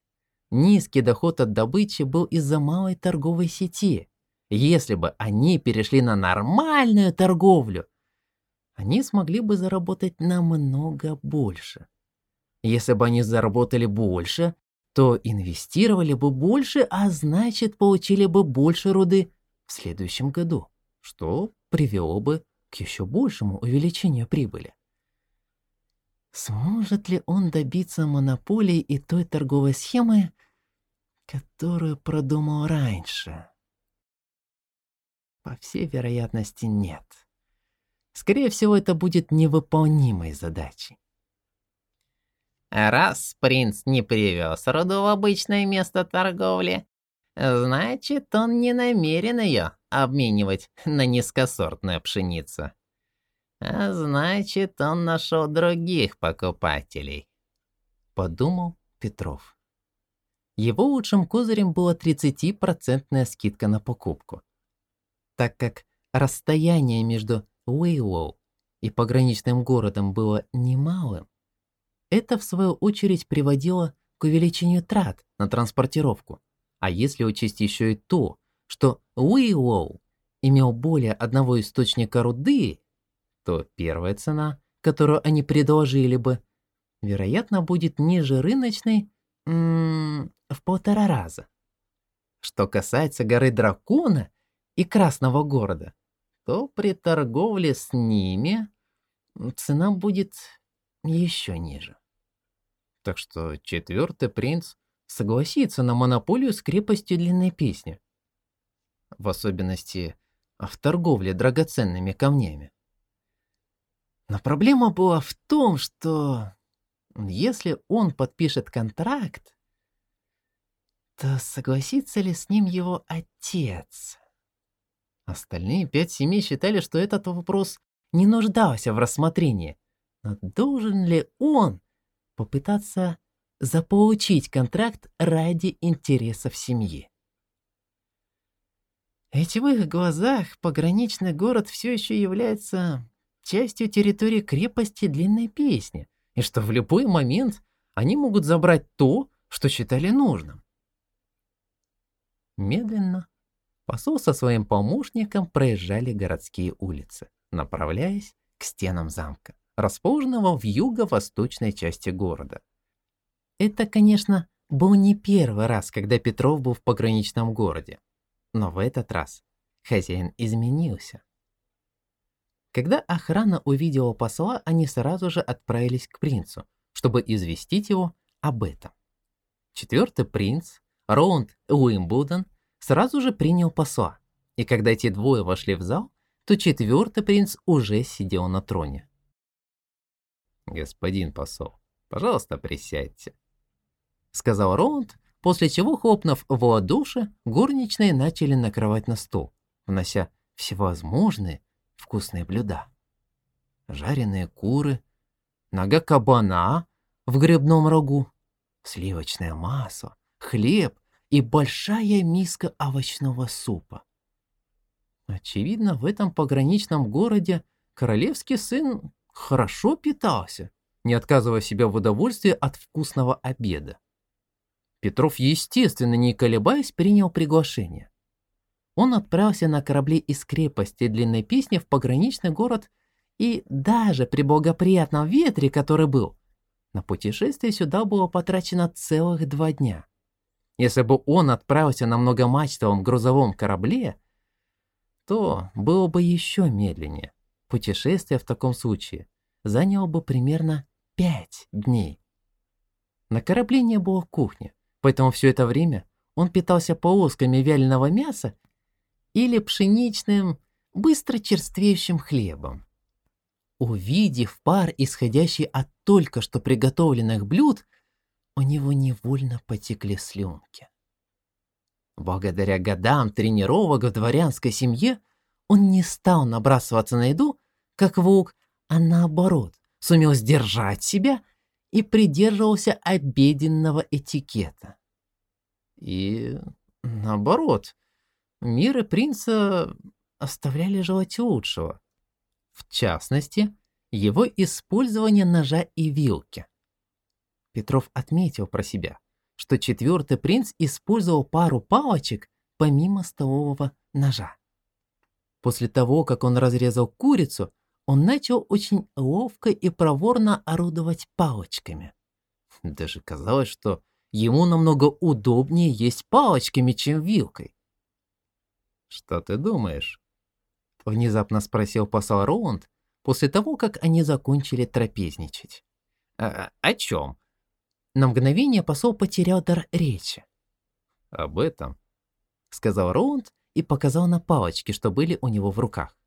Низкий доход от добычи был из-за малой торговой сети. Если бы они перешли на нормальную торговлю, они смогли бы заработать намного больше. Если бы они заработали больше, то инвестировали бы больше, а значит получили бы больше руды в следующем году, что привело бы к еще большему увеличению прибыли. Сможет ли он добиться монополии и той торговой схемы, которую продумал раньше? По всей вероятности, нет. Скорее всего, это будет невыполнимой задачей. Раз принц не привез роду в обычное место торговли, значит, он не намерен ее обменивать на низкосортную пшеницу. А значит, он нашел других покупателей. Подумал Петров. Его лучшим козырем была 30% скидка на покупку. Так как расстояние между Уэйлоу и пограничным городом было немалым, это, в свою очередь, приводило к увеличению трат на транспортировку. А если учесть еще и то, что Уиллоу имел более одного источника руды, то первая цена, которую они предложили бы, вероятно, будет ниже рыночной м в полтора раза. Что касается горы Дракона и Красного города, то при торговле с ними цена будет еще ниже. Так что четвертый принц согласится на монополию с крепостью длинной песни. В особенности в торговле драгоценными камнями. Но проблема была в том, что если он подпишет контракт, то согласится ли с ним его отец? Остальные пять семей считали, что этот вопрос не нуждался в рассмотрении. Но должен ли он попытаться заполучить контракт ради интересов семьи. Ведь в их глазах пограничный город все еще является частью территории крепости Длинной Песни, и что в любой момент они могут забрать то, что считали нужным. Медленно посол со своим помощником проезжали городские улицы, направляясь к стенам замка расположенного в юго-восточной части города. Это, конечно, был не первый раз, когда Петров был в пограничном городе. Но в этот раз хозяин изменился. Когда охрана увидела посла, они сразу же отправились к принцу, чтобы известить его об этом. Четвертый принц, Роланд Уимблдон, сразу же принял посла, и когда эти двое вошли в зал, то четвертый принц уже сидел на троне. «Господин посол, пожалуйста, присядьте», — сказал Роланд, после чего, хлопнув в ладоши, горничные начали накрывать на стол, внося всевозможные вкусные блюда. Жареные куры, нога кабана в грибном рагу, сливочное масло, хлеб и большая миска овощного супа. Очевидно, в этом пограничном городе королевский сын хорошо питался, не отказывая себе в удовольствии от вкусного обеда. Петров, естественно, не колебаясь, принял приглашение. Он отправился на корабле из крепости Длинной Песни в пограничный город и даже при благоприятном ветре, который был, на путешествие сюда было потрачено целых два дня. Если бы он отправился на многомачтовом грузовом корабле, то было бы еще медленнее. Путешествие в таком случае заняло бы примерно пять дней. На корабле не было кухни, поэтому все это время он питался полосками вяленого мяса или пшеничным, быстро черствеющим хлебом. Увидев пар, исходящий от только что приготовленных блюд, у него невольно потекли слюнки. Благодаря годам тренировок в дворянской семье он не стал набрасываться на еду, как волк, а наоборот, сумел сдержать себя и придерживался обеденного этикета. И наоборот, мир и принца оставляли желать лучшего. В частности, его использование ножа и вилки. Петров отметил про себя, что четвертый принц использовал пару палочек помимо столового ножа. После того, как он разрезал курицу, он начал очень ловко и проворно орудовать палочками. Даже казалось, что ему намного удобнее есть палочками, чем вилкой. «Что ты думаешь?» — внезапно спросил посол Роланд после того, как они закончили трапезничать. «А, «О чем?» На мгновение посол потерял дар речи. «Об этом», — сказал Роланд и показал на палочки, что были у него в руках.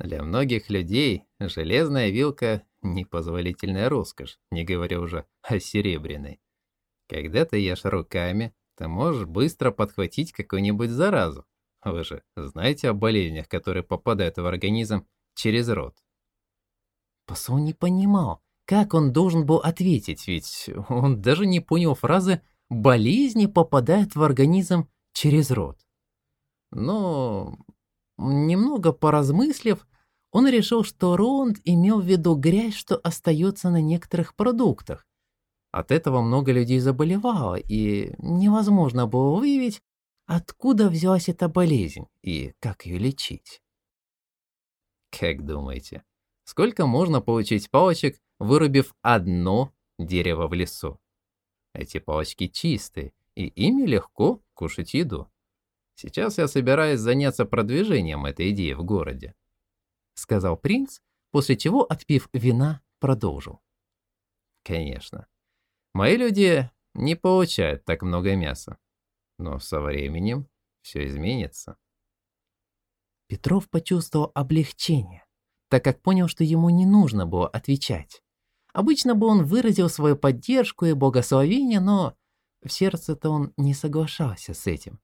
Для многих людей железная вилка – непозволительная роскошь, не говоря уже о серебряной. Когда ты ешь руками, ты можешь быстро подхватить какую-нибудь заразу. Вы же знаете о болезнях, которые попадают в организм через рот. Посол не понимал, как он должен был ответить, ведь он даже не понял фразы «болезни попадают в организм через рот». Но, немного поразмыслив, он решил, что Роланд имел в виду грязь, что остается на некоторых продуктах. От этого много людей заболевало, и невозможно было выявить, откуда взялась эта болезнь и как ее лечить. Как думаете, сколько можно получить палочек, вырубив одно дерево в лесу? Эти палочки чистые, и ими легко кушать еду. Сейчас я собираюсь заняться продвижением этой идеи в городе сказал принц, после чего, отпив вина, продолжил. Конечно. Мои люди не получают так много мяса. Но со временем все изменится. Петров почувствовал облегчение, так как понял, что ему не нужно было отвечать. Обычно бы он выразил свою поддержку и благословение, но в сердце-то он не соглашался с этим.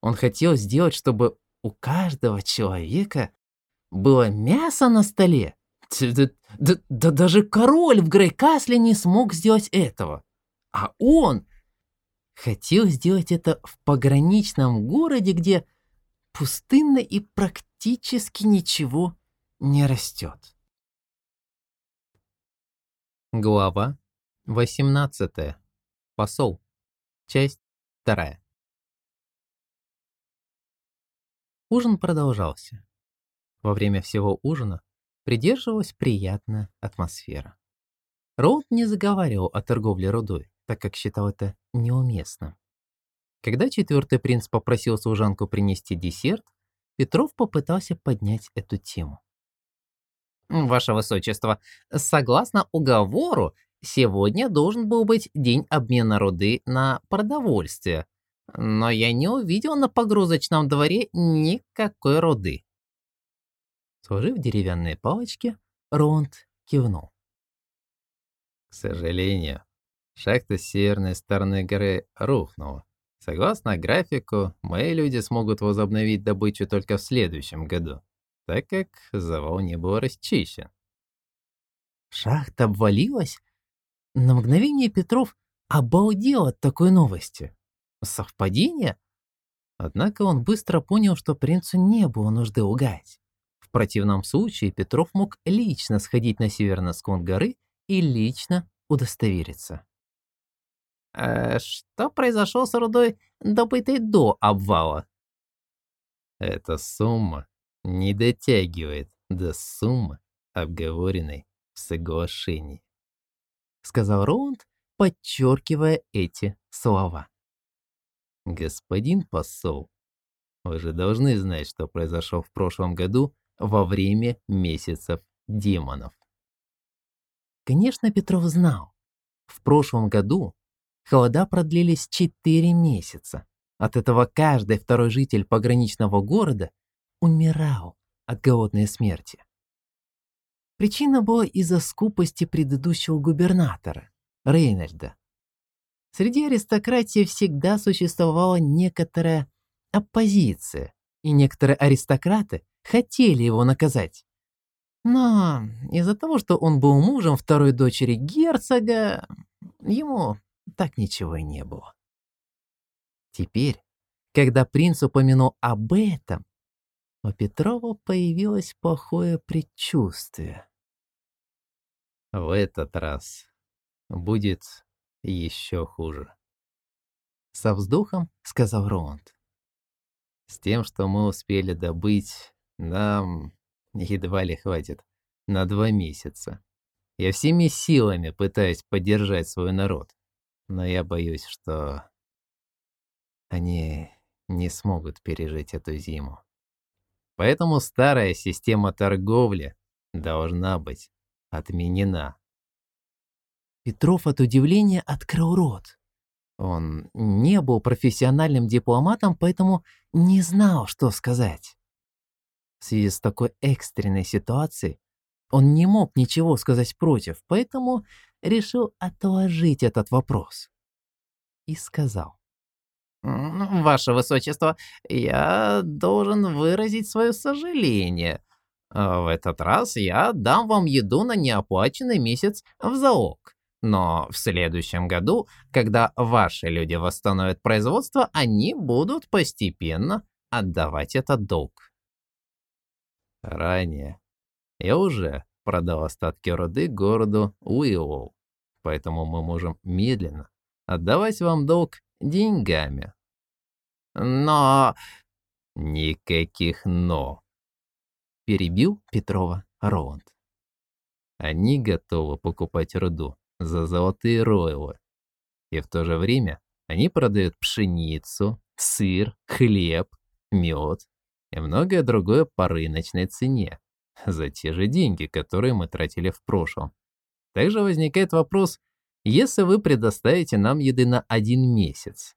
Он хотел сделать, чтобы у каждого человека было мясо на столе. Да, да, да даже король в Грейкасле не смог сделать этого. А он хотел сделать это в пограничном городе, где пустынно и практически ничего не растет. Глава 18. Посол. Часть 2. Ужин продолжался. Во время всего ужина придерживалась приятная атмосфера. Роуд не заговаривал о торговле рудой, так как считал это неуместным. Когда четвертый принц попросил служанку принести десерт, Петров попытался поднять эту тему. «Ваше Высочество, согласно уговору, сегодня должен был быть день обмена руды на продовольствие, но я не увидел на погрузочном дворе никакой руды. Сложив деревянные палочки, Ронд кивнул. К сожалению, шахта с северной стороны горы рухнула. Согласно графику, мои люди смогут возобновить добычу только в следующем году, так как завал не был расчищен. Шахта обвалилась? На мгновение Петров обалдел от такой новости. Совпадение? Однако он быстро понял, что принцу не было нужды лгать противном случае Петров мог лично сходить на северный склон горы и лично удостовериться. «А что произошло с рудой, добытой до обвала?» Эта сумма не дотягивает до суммы, обговоренной в соглашении, сказал Роунд, подчеркивая эти слова. Господин посол, вы же должны знать, что произошло в прошлом году во время месяцев демонов. Конечно, Петров знал. В прошлом году холода продлились 4 месяца. От этого каждый второй житель пограничного города умирал от голодной смерти. Причина была из-за скупости предыдущего губернатора, Рейнольда. Среди аристократии всегда существовала некоторая оппозиция, и некоторые аристократы хотели его наказать. Но из-за того, что он был мужем второй дочери герцога, ему так ничего и не было. Теперь, когда принц упомянул об этом, у Петрова появилось плохое предчувствие. В этот раз будет еще хуже. Со вздохом сказал Роланд. С тем, что мы успели добыть, нам едва ли хватит на два месяца. Я всеми силами пытаюсь поддержать свой народ, но я боюсь, что они не смогут пережить эту зиму. Поэтому старая система торговли должна быть отменена. Петров от удивления открыл рот. Он не был профессиональным дипломатом, поэтому не знал, что сказать. В связи с такой экстренной ситуацией он не мог ничего сказать против, поэтому решил отложить этот вопрос. И сказал. «Ваше Высочество, я должен выразить свое сожаление. В этот раз я дам вам еду на неоплаченный месяц в залог. Но в следующем году, когда ваши люди восстановят производство, они будут постепенно отдавать этот долг. Ранее я уже продал остатки руды городу Уиллоу, поэтому мы можем медленно отдавать вам долг деньгами. Но... Никаких «но». Перебил Петрова Роланд. Они готовы покупать руду за золотые ройлы. И в то же время они продают пшеницу, сыр, хлеб, мед и многое другое по рыночной цене за те же деньги, которые мы тратили в прошлом. Также возникает вопрос, если вы предоставите нам еды на один месяц,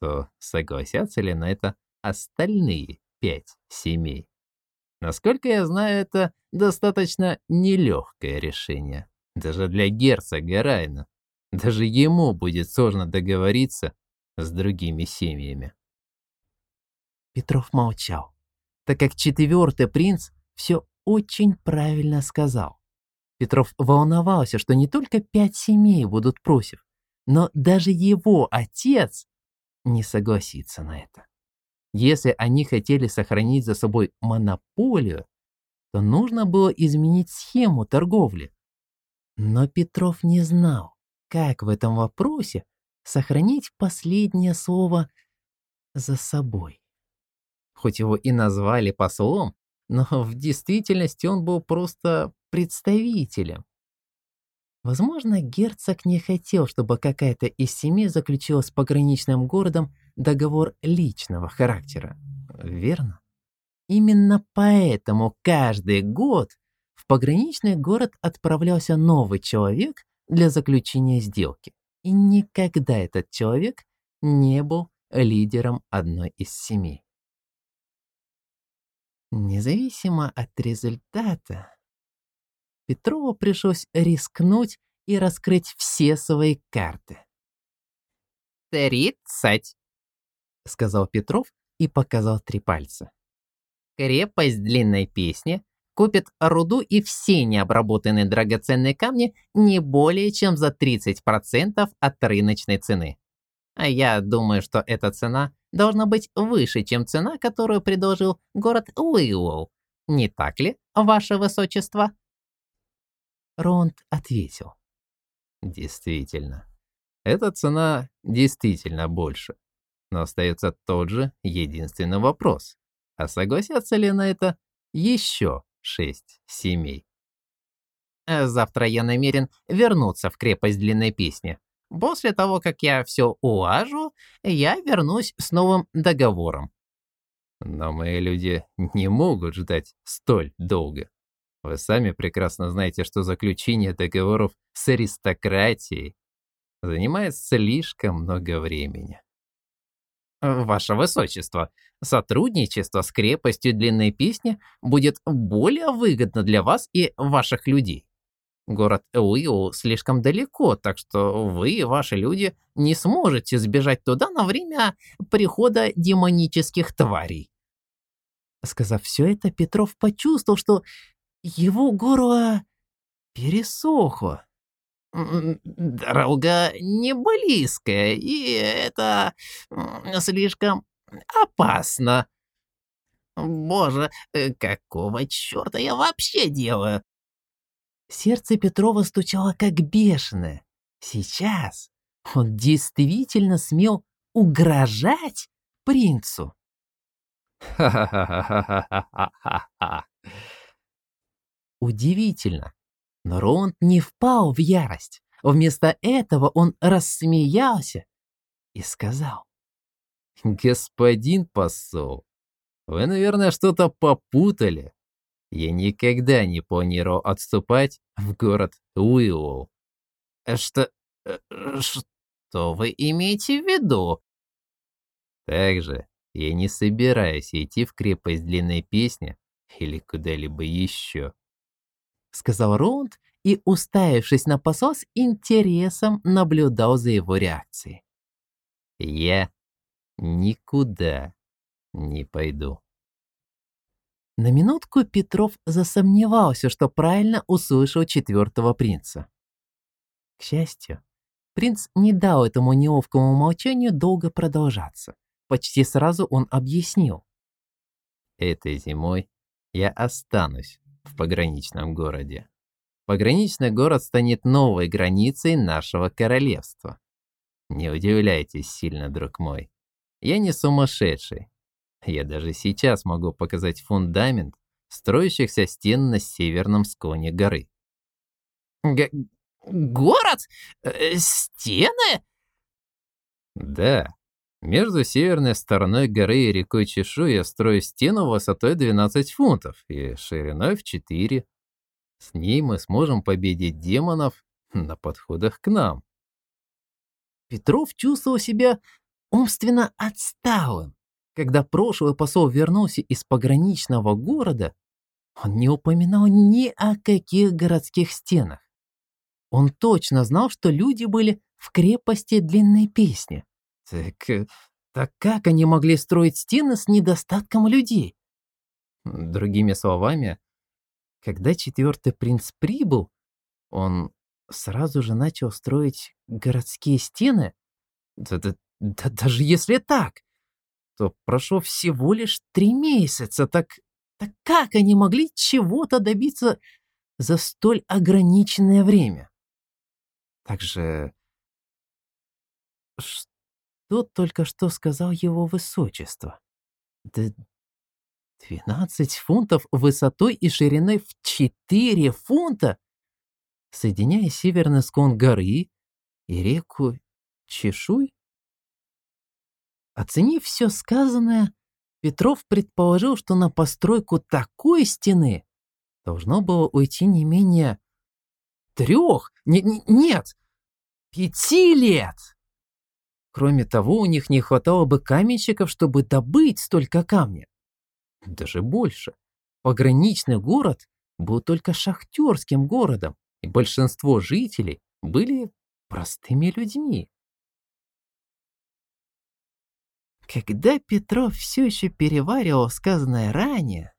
то согласятся ли на это остальные пять семей? Насколько я знаю, это достаточно нелегкое решение. Даже для герцога Райна. Даже ему будет сложно договориться с другими семьями. Петров молчал, так как четвертый принц все очень правильно сказал. Петров волновался, что не только пять семей будут против, но даже его отец не согласится на это. Если они хотели сохранить за собой монополию, то нужно было изменить схему торговли. Но Петров не знал, как в этом вопросе сохранить последнее слово за собой. Хоть его и назвали послом, но в действительности он был просто представителем. Возможно, герцог не хотел, чтобы какая-то из семей заключила с пограничным городом договор личного характера, верно? Именно поэтому каждый год в пограничный город отправлялся новый человек для заключения сделки. И никогда этот человек не был лидером одной из семей. Независимо от результата, Петрову пришлось рискнуть и раскрыть все свои карты. «Тридцать», — сказал Петров и показал три пальца. «Крепость длинной песни купит руду и все необработанные драгоценные камни не более чем за 30% от рыночной цены. А я думаю, что эта цена должна быть выше, чем цена, которую предложил город Уиллоу. Не так ли, ваше высочество?» Ронд ответил. «Действительно. Эта цена действительно больше. Но остается тот же единственный вопрос. А согласятся ли на это еще шесть семей. Завтра я намерен вернуться в крепость длинной песни. После того, как я все улажу, я вернусь с новым договором. Но мои люди не могут ждать столь долго. Вы сами прекрасно знаете, что заключение договоров с аристократией занимает слишком много времени. Ваше Высочество, сотрудничество с крепостью Длинной Песни будет более выгодно для вас и ваших людей. Город Уилл слишком далеко, так что вы ваши люди не сможете сбежать туда на время прихода демонических тварей. Сказав все это, Петров почувствовал, что его горло пересохло. Дорога не близкая, и это слишком опасно. Боже, э, какого черта я вообще делаю? Сердце Петрова стучало как бешеное. Сейчас, Он действительно смел угрожать принцу. Ха-ха-ха-ха-ха-ха-ха. Удивительно, но Роланд не впал в ярость. Вместо этого он рассмеялся и сказал. Господин посол, вы, наверное, что-то попутали. Я никогда не планировал отступать в город Уиллоу. Э, что... Э, что вы имеете в виду? Также я не собираюсь идти в крепость Длинной Песни или куда-либо еще. Сказал Роланд и, уставившись на посол, с интересом наблюдал за его реакцией. Я никуда не пойду. На минутку Петров засомневался, что правильно услышал четвертого принца. К счастью, принц не дал этому неловкому молчанию долго продолжаться. Почти сразу он объяснил. Этой зимой я останусь в пограничном городе. Пограничный город станет новой границей нашего королевства. Не удивляйтесь сильно, друг мой. Я не сумасшедший. Я даже сейчас могу показать фундамент строящихся стен на северном склоне горы. Г город? Э, стены? Да. Между северной стороной горы и рекой Чешу я строю стену высотой 12 фунтов и шириной в 4. С ней мы сможем победить демонов на подходах к нам. Петров чувствовал себя умственно отсталым. Когда прошлый посол вернулся из пограничного города, он не упоминал ни о каких городских стенах. Он точно знал, что люди были в крепости длинной песни. Так, э, так как они могли строить стены с недостатком людей? Другими словами, когда четвертый принц прибыл, он сразу же начал строить городские стены? Да, да, да даже если так, то прошло всего лишь три месяца, так, так как они могли чего-то добиться за столь ограниченное время? Также, что только что сказал его высочество? Д 12 фунтов высотой и шириной в 4 фунта, соединяя северный склон горы и реку Чешуй? Оценив все сказанное, Петров предположил, что на постройку такой стены должно было уйти не менее трех, не, не, нет, пяти лет. Кроме того, у них не хватало бы каменщиков, чтобы добыть столько камня. Даже больше. Пограничный город был только шахтерским городом, и большинство жителей были простыми людьми. Когда Петров все еще переваривал сказанное ранее,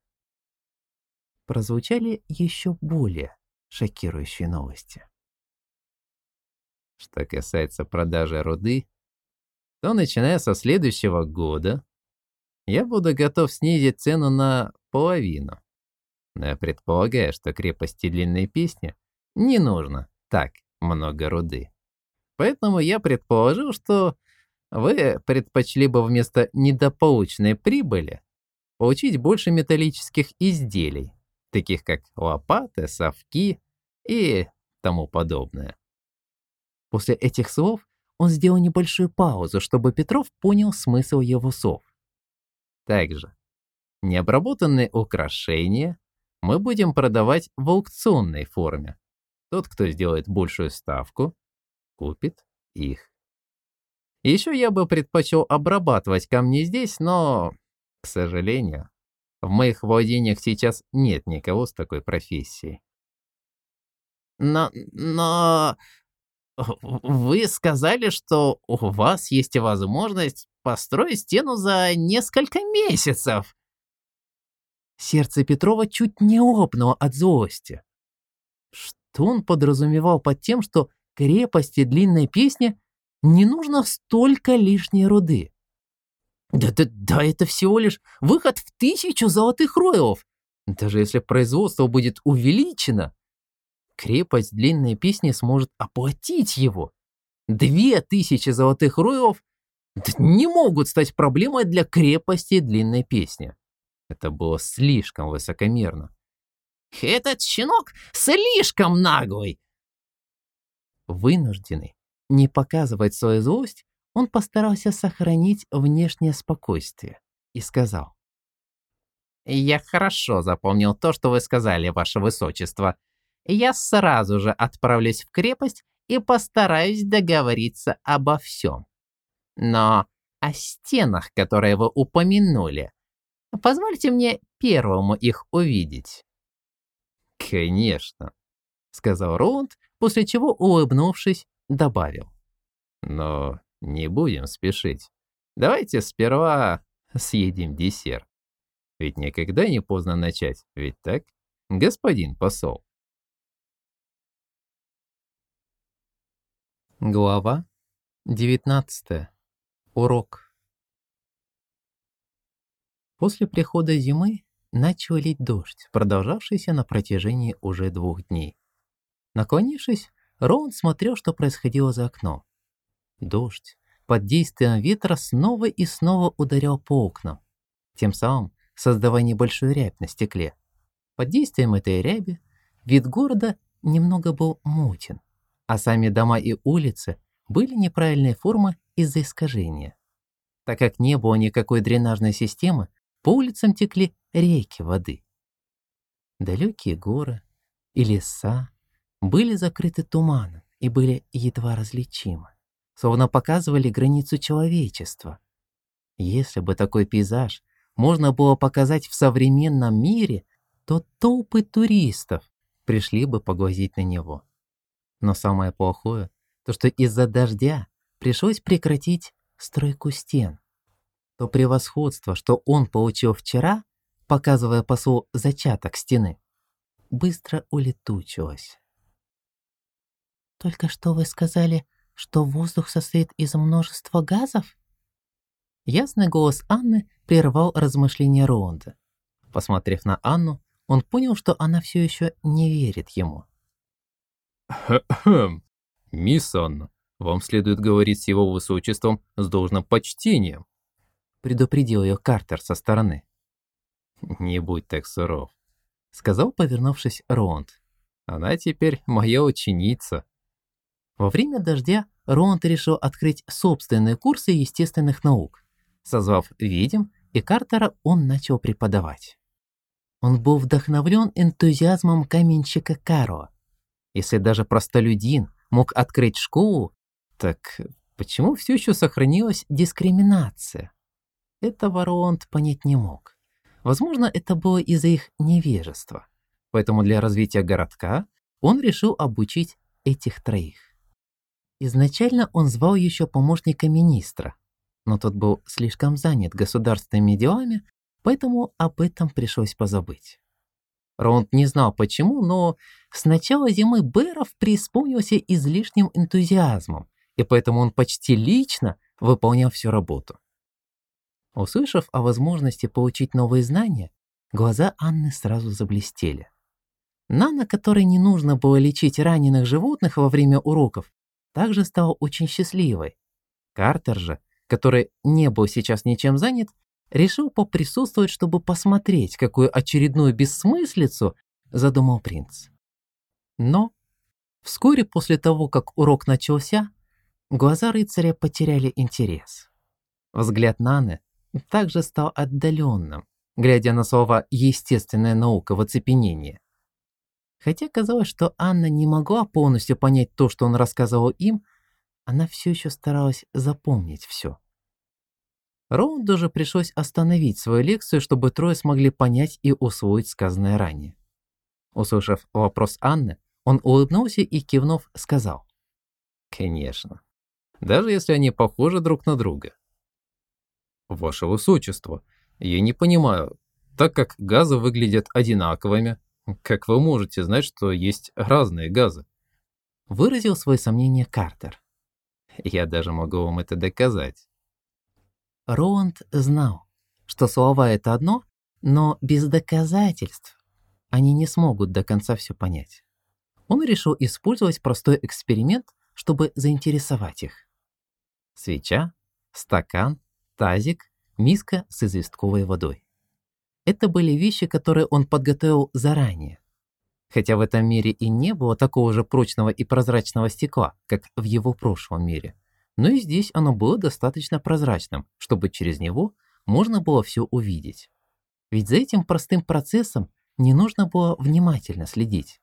прозвучали еще более шокирующие новости. Что касается продажи руды, то начиная со следующего года я буду готов снизить цену на половину. Но я предполагаю, что крепости длинной песни не нужно так много руды. Поэтому я предположил, что вы предпочли бы вместо недополученной прибыли получить больше металлических изделий, таких как лопаты, совки и тому подобное. После этих слов он сделал небольшую паузу, чтобы Петров понял смысл его слов. Также необработанные украшения мы будем продавать в аукционной форме. Тот, кто сделает большую ставку, купит их. Еще я бы предпочел обрабатывать камни здесь, но, к сожалению, в моих владениях сейчас нет никого с такой профессией. Но, но вы сказали, что у вас есть возможность построить стену за несколько месяцев. Сердце Петрова чуть не лопнуло от злости. Что он подразумевал под тем, что крепости длинной песни не нужно столько лишней руды. Да, да, да, это всего лишь выход в тысячу золотых роев. Даже если производство будет увеличено, крепость длинной песни сможет оплатить его. Две тысячи золотых руев не могут стать проблемой для крепости длинной песни. Это было слишком высокомерно. «Этот щенок слишком наглый!» Вынужденный не показывать свою злость, он постарался сохранить внешнее спокойствие и сказал. «Я хорошо запомнил то, что вы сказали, ваше высочество. Я сразу же отправлюсь в крепость и постараюсь договориться обо всем. Но о стенах, которые вы упомянули, позвольте мне первому их увидеть». «Конечно», — сказал Роунд, после чего, улыбнувшись, добавил. «Но не будем спешить. Давайте сперва съедим десерт. Ведь никогда не поздно начать, ведь так, господин посол?» Глава 19. Урок. После прихода зимы начал лить дождь, продолжавшийся на протяжении уже двух дней. Наклонившись, Роун смотрел, что происходило за окном. Дождь под действием ветра снова и снова ударял по окнам, тем самым создавая небольшую рябь на стекле. Под действием этой ряби вид города немного был мутен а сами дома и улицы были неправильной формы из-за искажения. Так как не было никакой дренажной системы, по улицам текли реки воды. Далекие горы и леса были закрыты туманом и были едва различимы, словно показывали границу человечества. Если бы такой пейзаж можно было показать в современном мире, то толпы туристов пришли бы поглазеть на него. Но самое плохое, то что из-за дождя пришлось прекратить стройку стен. То превосходство, что он получил вчера, показывая послу зачаток стены, быстро улетучилось. «Только что вы сказали, что воздух состоит из множества газов?» Ясный голос Анны прервал размышления Роунда. Посмотрев на Анну, он понял, что она все еще не верит ему. «Хм, мисс Анна, вам следует говорить с его высочеством с должным почтением», предупредил ее Картер со стороны. «Не будь так суров», сказал, повернувшись Ронд. «Она теперь моя ученица». Во время дождя Ронд решил открыть собственные курсы естественных наук. Созвав видим, и Картера он начал преподавать. Он был вдохновлен энтузиазмом каменщика Каро, если даже простолюдин мог открыть школу, так почему все еще сохранилась дискриминация? Этого Роланд понять не мог. Возможно, это было из-за их невежества. Поэтому для развития городка он решил обучить этих троих. Изначально он звал еще помощника министра, но тот был слишком занят государственными делами, поэтому об этом пришлось позабыть. Роунд не знал почему, но с начала зимы Бэров преисполнился излишним энтузиазмом, и поэтому он почти лично выполнял всю работу. Услышав о возможности получить новые знания, глаза Анны сразу заблестели. Нана, которой не нужно было лечить раненых животных во время уроков, также стала очень счастливой. Картер же, который не был сейчас ничем занят, решил поприсутствовать, чтобы посмотреть, какую очередную бессмыслицу задумал принц. Но вскоре после того, как урок начался, глаза рыцаря потеряли интерес. Взгляд Наны также стал отдаленным, глядя на слова «естественная наука» в оцепенении. Хотя казалось, что Анна не могла полностью понять то, что он рассказывал им, она все еще старалась запомнить все. Роунду же пришлось остановить свою лекцию, чтобы трое смогли понять и усвоить сказанное ранее. Услышав вопрос Анны, он улыбнулся и, кивнув, сказал. «Конечно. Даже если они похожи друг на друга». «Ваше Высочество, я не понимаю, так как газы выглядят одинаковыми, как вы можете знать, что есть разные газы?» Выразил свои сомнения Картер. «Я даже могу вам это доказать». Роланд знал, что слова – это одно, но без доказательств они не смогут до конца все понять. Он решил использовать простой эксперимент, чтобы заинтересовать их. Свеча, стакан, тазик, миска с известковой водой. Это были вещи, которые он подготовил заранее. Хотя в этом мире и не было такого же прочного и прозрачного стекла, как в его прошлом мире. Но и здесь оно было достаточно прозрачным, чтобы через него можно было все увидеть. Ведь за этим простым процессом не нужно было внимательно следить.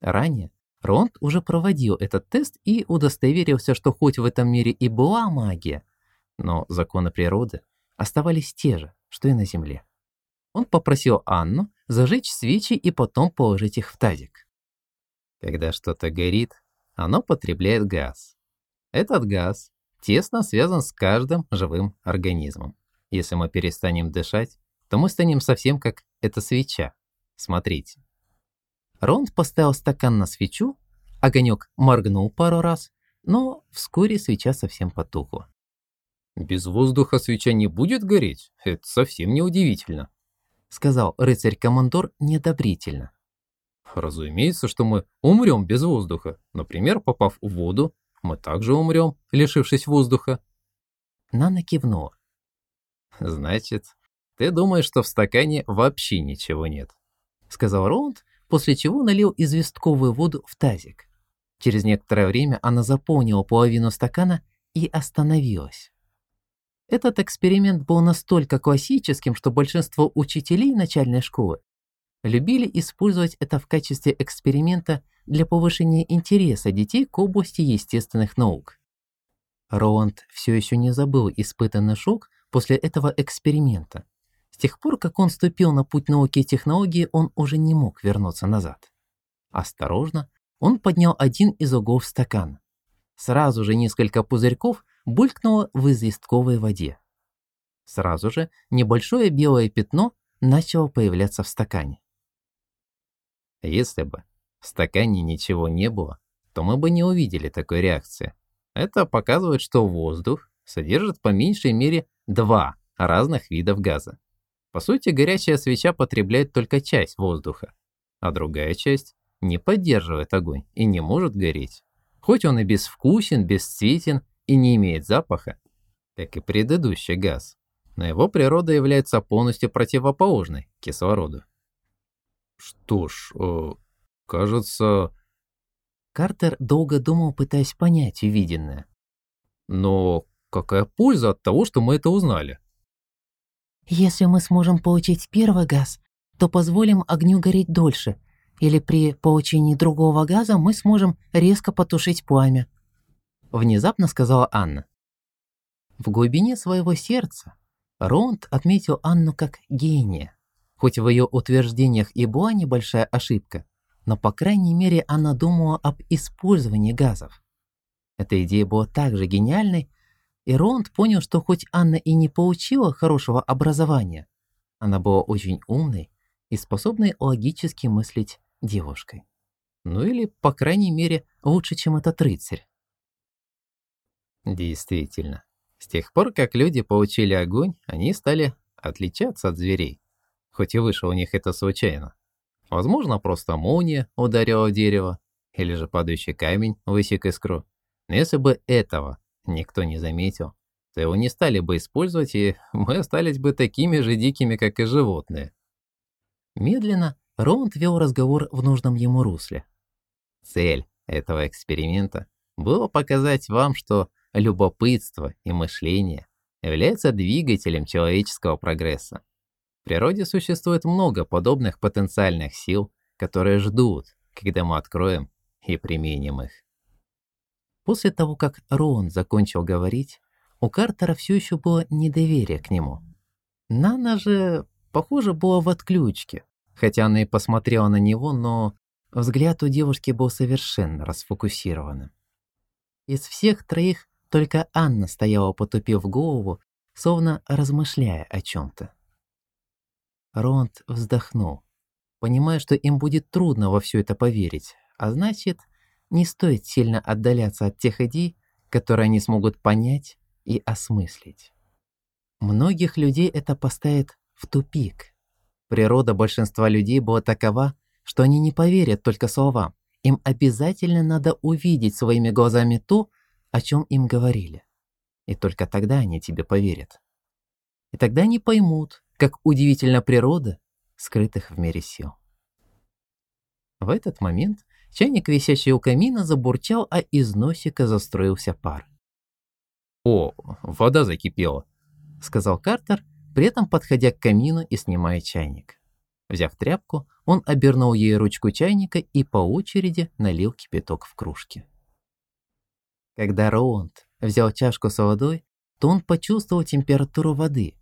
Ранее Ронд уже проводил этот тест и удостоверился, что хоть в этом мире и была магия, но законы природы оставались те же, что и на Земле. Он попросил Анну зажечь свечи и потом положить их в тазик. Когда что-то горит, оно потребляет газ. Этот газ тесно связан с каждым живым организмом. Если мы перестанем дышать, то мы станем совсем как эта свеча. Смотрите. Ронд поставил стакан на свечу, огонек моргнул пару раз, но вскоре свеча совсем потухла. «Без воздуха свеча не будет гореть? Это совсем не удивительно», сказал рыцарь-командор недобрительно. «Разумеется, что мы умрем без воздуха. Например, попав в воду, мы также умрем, лишившись воздуха». Нана кивнула. «Значит, ты думаешь, что в стакане вообще ничего нет?» Сказал Роунд, после чего налил известковую воду в тазик. Через некоторое время она заполнила половину стакана и остановилась. Этот эксперимент был настолько классическим, что большинство учителей начальной школы любили использовать это в качестве эксперимента для повышения интереса детей к области естественных наук. Роланд все еще не забыл испытанный шок после этого эксперимента. С тех пор, как он ступил на путь науки и технологии, он уже не мог вернуться назад. Осторожно, он поднял один из углов стакана. Сразу же несколько пузырьков булькнуло в известковой воде. Сразу же небольшое белое пятно начало появляться в стакане. Если бы в стакане ничего не было, то мы бы не увидели такой реакции. Это показывает, что воздух содержит по меньшей мере два разных видов газа. По сути, горячая свеча потребляет только часть воздуха, а другая часть не поддерживает огонь и не может гореть. Хоть он и безвкусен, бесцветен и не имеет запаха, как и предыдущий газ, но его природа является полностью противоположной кислороду. Что ж, э, кажется... Картер долго думал, пытаясь понять увиденное. Но какая польза от того, что мы это узнали? Если мы сможем получить первый газ, то позволим огню гореть дольше, или при получении другого газа мы сможем резко потушить пламя. Внезапно сказала Анна. В глубине своего сердца Ронд отметил Анну как гения. Хоть в ее утверждениях и была небольшая ошибка, но по крайней мере она думала об использовании газов. Эта идея была также гениальной, и Ронд понял, что хоть Анна и не получила хорошего образования, она была очень умной и способной логически мыслить девушкой. Ну или, по крайней мере, лучше, чем этот рыцарь. Действительно. С тех пор, как люди получили огонь, они стали отличаться от зверей. Хоть и вышло у них это случайно. Возможно, просто молния ударила дерево, или же падающий камень высек искру. Но если бы этого никто не заметил, то его не стали бы использовать, и мы остались бы такими же дикими, как и животные. Медленно Роунд вел разговор в нужном ему русле. Цель этого эксперимента было показать вам, что любопытство и мышление являются двигателем человеческого прогресса. В природе существует много подобных потенциальных сил, которые ждут, когда мы откроем и применим их. После того, как Роун закончил говорить, у Картера все еще было недоверие к нему. Нана же, похоже, была в отключке, хотя она и посмотрела на него, но взгляд у девушки был совершенно расфокусированным. Из всех троих только Анна стояла, потупив голову, словно размышляя о чем-то. Ронд вздохнул, понимая, что им будет трудно во все это поверить, а значит, не стоит сильно отдаляться от тех идей, которые они смогут понять и осмыслить. Многих людей это поставит в тупик. Природа большинства людей была такова, что они не поверят только словам, Им обязательно надо увидеть своими глазами то, о чем им говорили. И только тогда они тебе поверят. И тогда они поймут, как удивительна природа скрытых в мире сил. В этот момент чайник, висящий у камина, забурчал, а из носика застроился пар. «О, вода закипела», — сказал Картер, при этом подходя к камину и снимая чайник. Взяв тряпку, он обернул ей ручку чайника и по очереди налил кипяток в кружки. Когда Роунд взял чашку с водой, то он почувствовал температуру воды.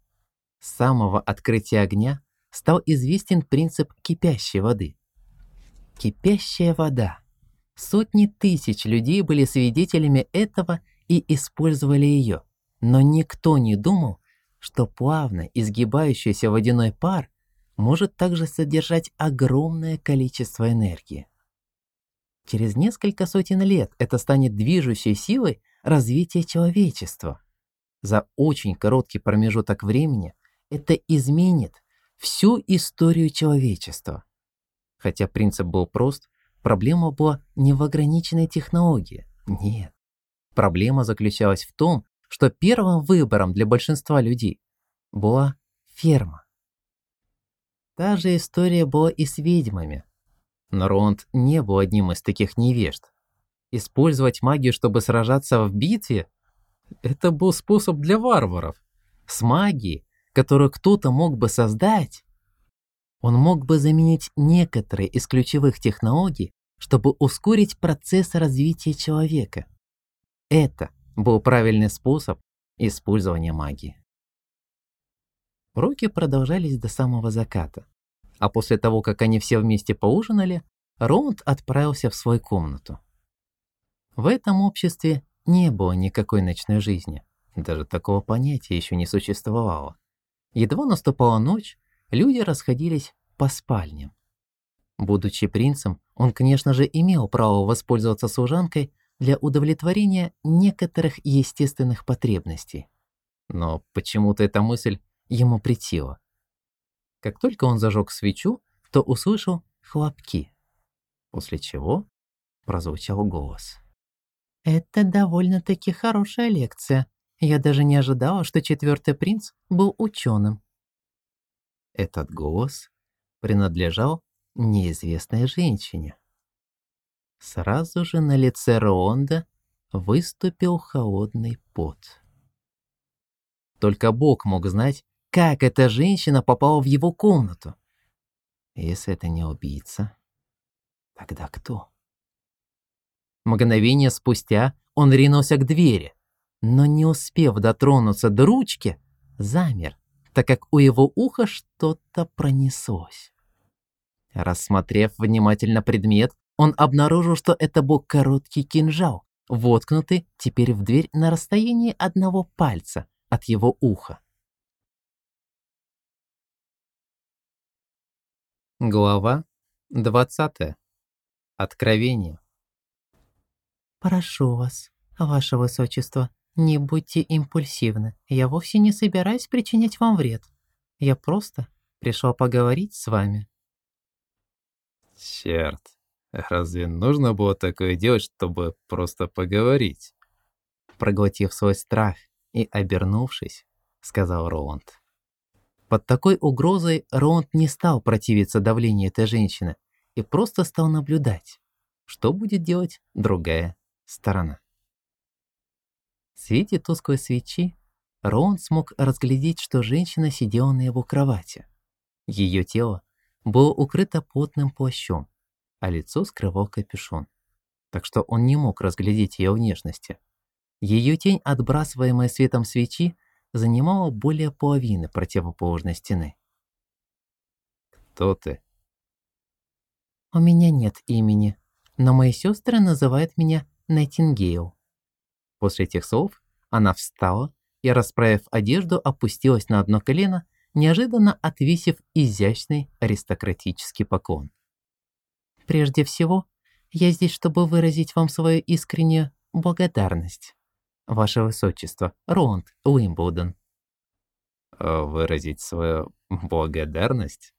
С самого открытия огня стал известен принцип кипящей воды. Кипящая вода. Сотни тысяч людей были свидетелями этого и использовали ее, но никто не думал, что плавно изгибающийся водяной пар может также содержать огромное количество энергии. Через несколько сотен лет это станет движущей силой развития человечества. За очень короткий промежуток времени это изменит всю историю человечества. Хотя принцип был прост, проблема была не в ограниченной технологии. Нет. Проблема заключалась в том, что первым выбором для большинства людей была ферма. Та же история была и с ведьмами. Но Ронд не был одним из таких невежд. Использовать магию, чтобы сражаться в битве – это был способ для варваров. С магией, которую кто-то мог бы создать, он мог бы заменить некоторые из ключевых технологий, чтобы ускорить процесс развития человека. Это был правильный способ использования магии. Уроки продолжались до самого заката. А после того, как они все вместе поужинали, Роунд отправился в свою комнату. В этом обществе не было никакой ночной жизни. Даже такого понятия еще не существовало. Едва наступала ночь, люди расходились по спальням. Будучи принцем, он, конечно же, имел право воспользоваться служанкой для удовлетворения некоторых естественных потребностей. Но почему-то эта мысль ему притило. Как только он зажег свечу, то услышал хлопки, после чего прозвучал голос. «Это довольно-таки хорошая лекция. Я даже не ожидала, что четвертый принц был ученым». Этот голос принадлежал неизвестной женщине. Сразу же на лице Ронда выступил холодный пот. Только Бог мог знать, как эта женщина попала в его комнату. Если это не убийца, тогда кто? Мгновение спустя он ринулся к двери, но не успев дотронуться до ручки, замер, так как у его уха что-то пронеслось. Рассмотрев внимательно предмет, он обнаружил, что это был короткий кинжал, воткнутый теперь в дверь на расстоянии одного пальца от его уха. Глава 20. Откровение. «Прошу вас, ваше высочество, не будьте импульсивны. Я вовсе не собираюсь причинять вам вред. Я просто пришел поговорить с вами». Черт, разве нужно было такое делать, чтобы просто поговорить? Проглотив свой страх и обернувшись, сказал Роланд. Под такой угрозой Роунд не стал противиться давлению этой женщины и просто стал наблюдать, что будет делать другая сторона. В свете тусклой свечи Роунд смог разглядеть, что женщина сидела на его кровати. Ее тело было укрыто плотным плащом, а лицо скрывал капюшон, так что он не мог разглядеть ее внешности. Ее тень, отбрасываемая светом свечи, занимала более половины противоположной стены. «Кто ты?» «У меня нет имени, но мои сестры называют меня Найтингейл». После этих слов она встала и, расправив одежду, опустилась на одно колено, неожиданно отвесив изящный аристократический поклон. «Прежде всего, я здесь, чтобы выразить вам свою искреннюю благодарность. Ваше Высочество, Роланд Уимблдон». «Выразить свою благодарность?»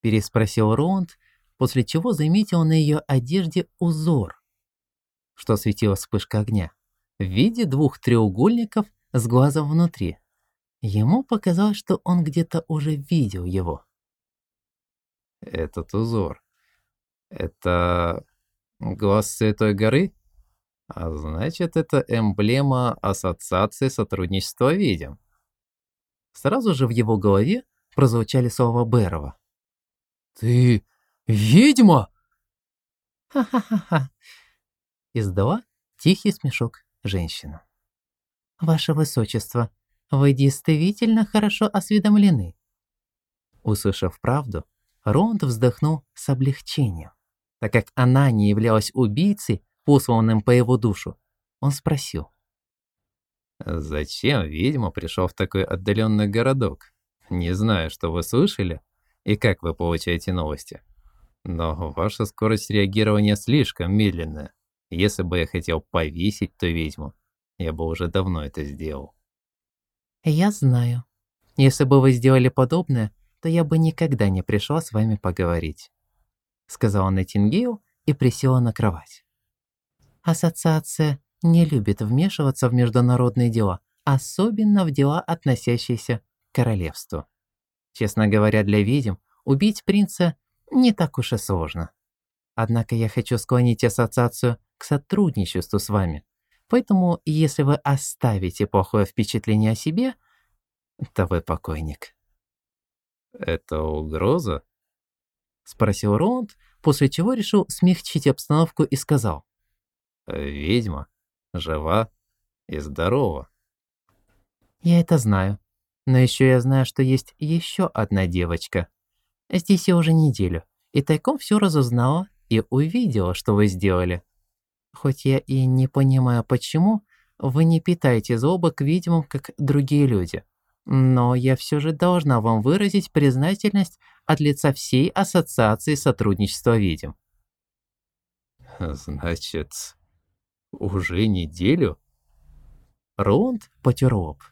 Переспросил Роланд, после чего заметил на ее одежде узор, что светила вспышка огня, в виде двух треугольников с глазом внутри. Ему показалось, что он где-то уже видел его. Этот узор. Это глаз Святой горы? А значит, это эмблема Ассоциации сотрудничества видим. Сразу же в его голове прозвучали слова Берова. «Ты ведьма?» «Ха-ха-ха-ха!» Издала тихий смешок женщина. «Ваше Высочество, вы действительно хорошо осведомлены». Услышав правду, Ронд вздохнул с облегчением. Так как она не являлась убийцей, посланным по его душу, он спросил. «Зачем ведьма пришел в такой отдаленный городок? Не знаю, что вы слышали и как вы получаете новости. Но ваша скорость реагирования слишком медленная. Если бы я хотел повесить ту ведьму, я бы уже давно это сделал». «Я знаю. Если бы вы сделали подобное, то я бы никогда не пришла с вами поговорить», сказала Найтингейл и присела на кровать. Ассоциация не любит вмешиваться в международные дела, особенно в дела, относящиеся к королевству. Честно говоря, для ведьм убить принца не так уж и сложно. Однако я хочу склонить ассоциацию к сотрудничеству с вами. Поэтому, если вы оставите плохое впечатление о себе, то вы покойник. «Это угроза?» Спросил Роунд, после чего решил смягчить обстановку и сказал. «Ведьма, жива и здорова». «Я это знаю. Но еще я знаю, что есть еще одна девочка. Здесь я уже неделю, и тайком все разузнала и увидела, что вы сделали. Хоть я и не понимаю, почему, вы не питаете злобы к ведьмам, как другие люди. Но я все же должна вам выразить признательность от лица всей Ассоциации сотрудничества ведьм. Значит, уже неделю? Роунд потер лоб.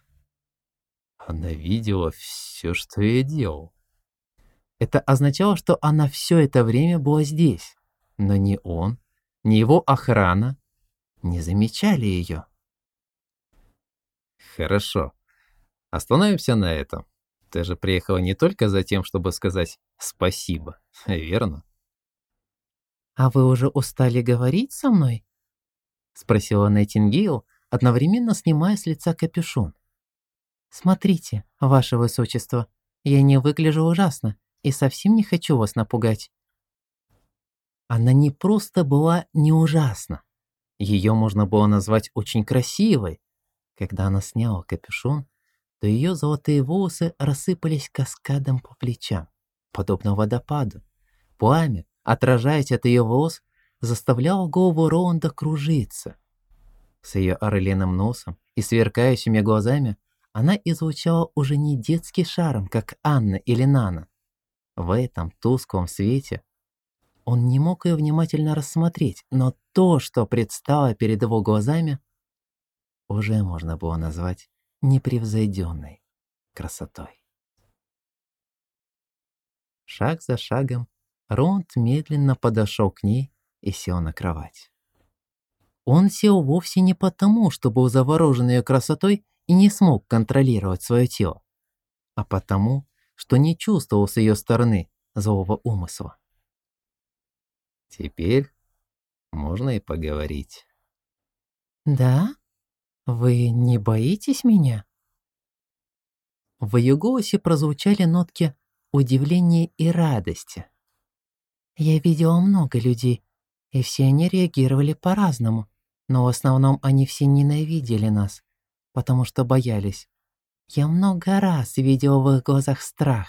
Она видела все, что я делал. Это означало, что она все это время была здесь. Но ни он, ни его охрана не замечали ее. Хорошо. Остановимся на этом. Ты же приехала не только за тем, чтобы сказать спасибо, верно? «А вы уже устали говорить со мной?» Спросила Найтингейл, одновременно снимая с лица капюшон. «Смотрите, ваше высочество, я не выгляжу ужасно и совсем не хочу вас напугать». Она не просто была не ужасна. Ее можно было назвать очень красивой. Когда она сняла капюшон, то ее золотые волосы рассыпались каскадом по плечам, подобно водопаду. Пламя, отражаясь от ее волос, заставляло голову Роунда кружиться. С ее орлиным носом и сверкающими глазами она излучала уже не детский шарм, как Анна или Нана. В этом тусклом свете он не мог ее внимательно рассмотреть, но то, что предстало перед его глазами, уже можно было назвать непревзойденной красотой. Шаг за шагом Ронд медленно подошел к ней и сел на кровать. Он сел вовсе не потому, что был заворожен ее красотой и не смог контролировать свое тело, а потому, что не чувствовал с ее стороны злого умысла. Теперь можно и поговорить. «Да?» «Вы не боитесь меня?» В ее голосе прозвучали нотки удивления и радости. «Я видела много людей, и все они реагировали по-разному, но в основном они все ненавидели нас, потому что боялись. Я много раз видела в их глазах страх.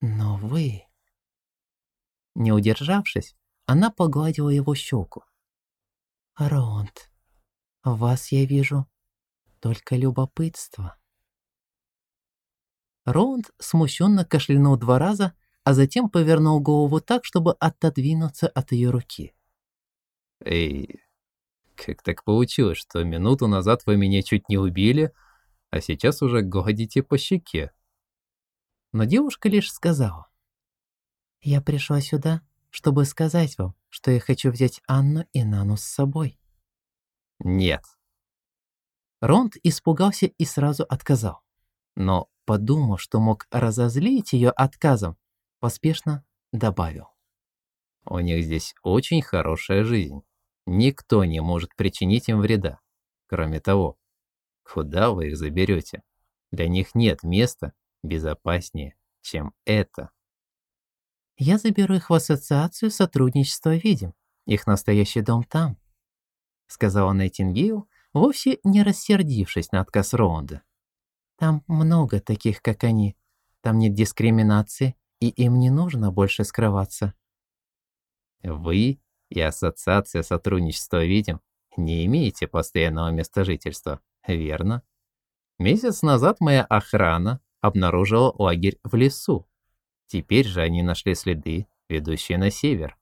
Но вы...» Не удержавшись, она погладила его щеку. «Ронд, вас я вижу только любопытство. Роунд смущенно кашлянул два раза, а затем повернул голову так, чтобы отодвинуться от ее руки. «Эй, как так получилось, что минуту назад вы меня чуть не убили, а сейчас уже гладите по щеке?» Но девушка лишь сказала. «Я пришла сюда, чтобы сказать вам, что я хочу взять Анну и Нану с собой». «Нет». Ронд испугался и сразу отказал. Но, подумав, что мог разозлить ее отказом, поспешно добавил. «У них здесь очень хорошая жизнь. Никто не может причинить им вреда. Кроме того, куда вы их заберете? Для них нет места безопаснее, чем это». Я заберу их в ассоциацию сотрудничества видим. Их настоящий дом там», — сказала Найтингейл, вовсе не рассердившись на отказ Роунда. «Там много таких, как они. Там нет дискриминации, и им не нужно больше скрываться». «Вы и Ассоциация сотрудничества видим не имеете постоянного места жительства, верно? Месяц назад моя охрана обнаружила лагерь в лесу. Теперь же они нашли следы, ведущие на север.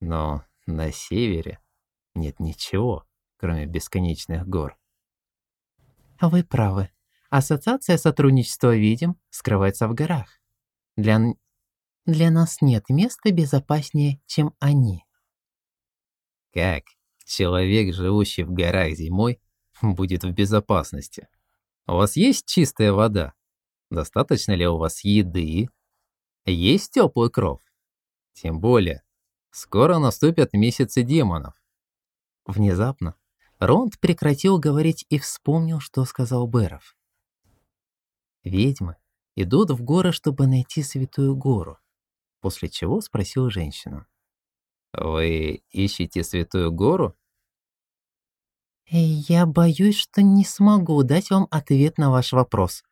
Но на севере нет ничего, кроме бесконечных гор. Вы правы. Ассоциация сотрудничества «Видим» скрывается в горах. Для, для нас нет места безопаснее, чем они. Как человек, живущий в горах зимой, будет в безопасности? У вас есть чистая вода? Достаточно ли у вас еды, есть теплый кров. Тем более, скоро наступят месяцы демонов. Внезапно Ронд прекратил говорить и вспомнил, что сказал Беров. Ведьмы идут в горы, чтобы найти святую гору, после чего спросил женщину. «Вы ищете святую гору?» «Я боюсь, что не смогу дать вам ответ на ваш вопрос»,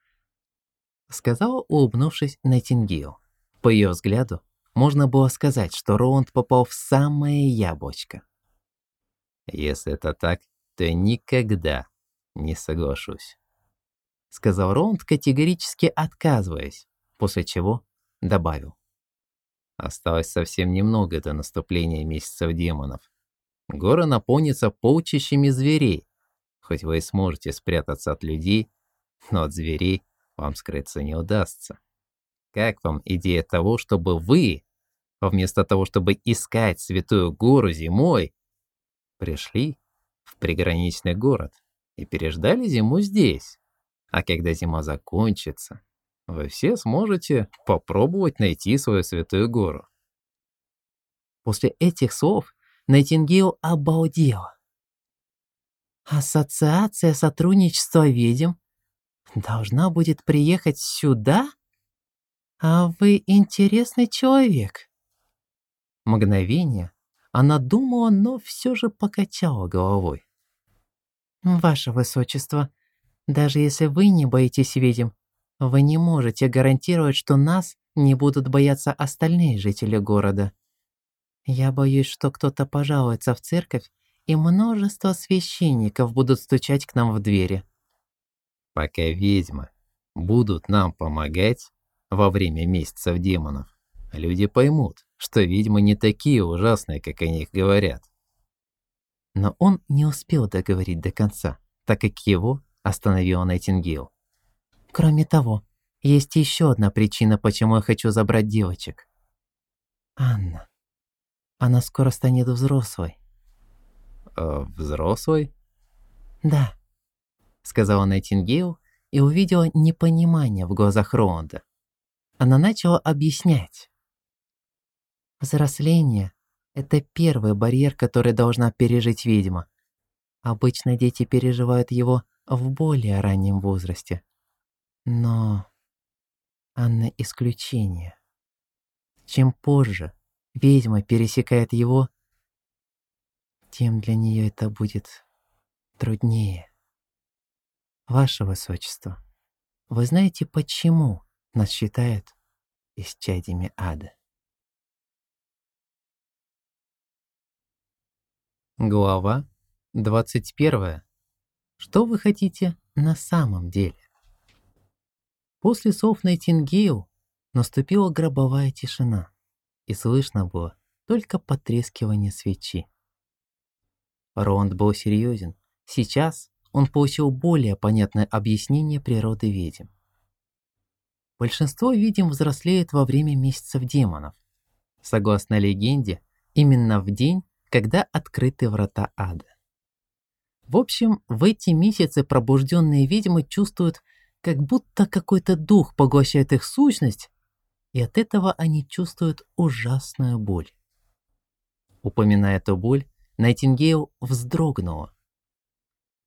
сказала, улыбнувшись Найтингейл. По ее взгляду, можно было сказать, что Роунд попал в самое яблочко. «Если это так, то никогда не соглашусь», — сказал Роунд, категорически отказываясь, после чего добавил. Осталось совсем немного до наступления месяцев демонов. Гора наполнится полчищами зверей. Хоть вы и сможете спрятаться от людей, но от зверей вам скрыться не удастся. Как вам идея того, чтобы вы, вместо того, чтобы искать Святую Гору зимой, пришли в приграничный город и переждали зиму здесь? А когда зима закончится, вы все сможете попробовать найти свою Святую Гору. После этих слов Найтингейл обалдела. Ассоциация сотрудничества ведьм должна будет приехать сюда? «А вы интересный человек». Мгновение она думала, но все же покачала головой. «Ваше Высочество, даже если вы не боитесь ведьм, вы не можете гарантировать, что нас не будут бояться остальные жители города. Я боюсь, что кто-то пожалуется в церковь, и множество священников будут стучать к нам в двери». «Пока ведьмы будут нам помогать, во время месяцев демонов, люди поймут, что ведьмы не такие ужасные, как о них говорят. Но он не успел договорить до конца, так как его остановил Найтингейл. Кроме того, есть еще одна причина, почему я хочу забрать девочек. Анна. Она скоро станет взрослой. Э, взрослой? Да, сказала Найтингейл и увидела непонимание в глазах Роланда. Она начала объяснять. Взросление – это первый барьер, который должна пережить ведьма. Обычно дети переживают его в более раннем возрасте. Но Анна исключение. Чем позже ведьма пересекает его, тем для нее это будет труднее. Ваше Высочество, вы знаете, почему нас считают исчадьями ада. Глава 21. Что вы хотите на самом деле? После слов Найтингейл наступила гробовая тишина, и слышно было только потрескивание свечи. Ронд был серьезен. Сейчас он получил более понятное объяснение природы ведьм. Большинство, видим, взрослеет во время месяцев демонов. Согласно легенде, именно в день, когда открыты врата ада. В общем, в эти месяцы пробужденные ведьмы чувствуют, как будто какой-то дух поглощает их сущность, и от этого они чувствуют ужасную боль. Упоминая эту боль, Найтингейл вздрогнула.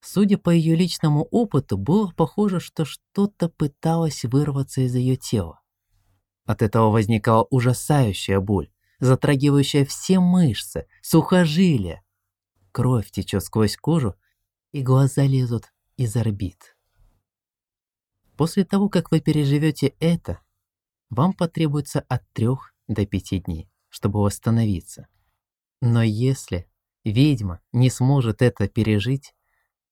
Судя по ее личному опыту, было похоже, что что-то пыталось вырваться из ее тела. От этого возникала ужасающая боль, затрагивающая все мышцы, сухожилия. Кровь течет сквозь кожу, и глаза лезут из орбит. После того, как вы переживете это, вам потребуется от 3 до 5 дней, чтобы восстановиться. Но если ведьма не сможет это пережить,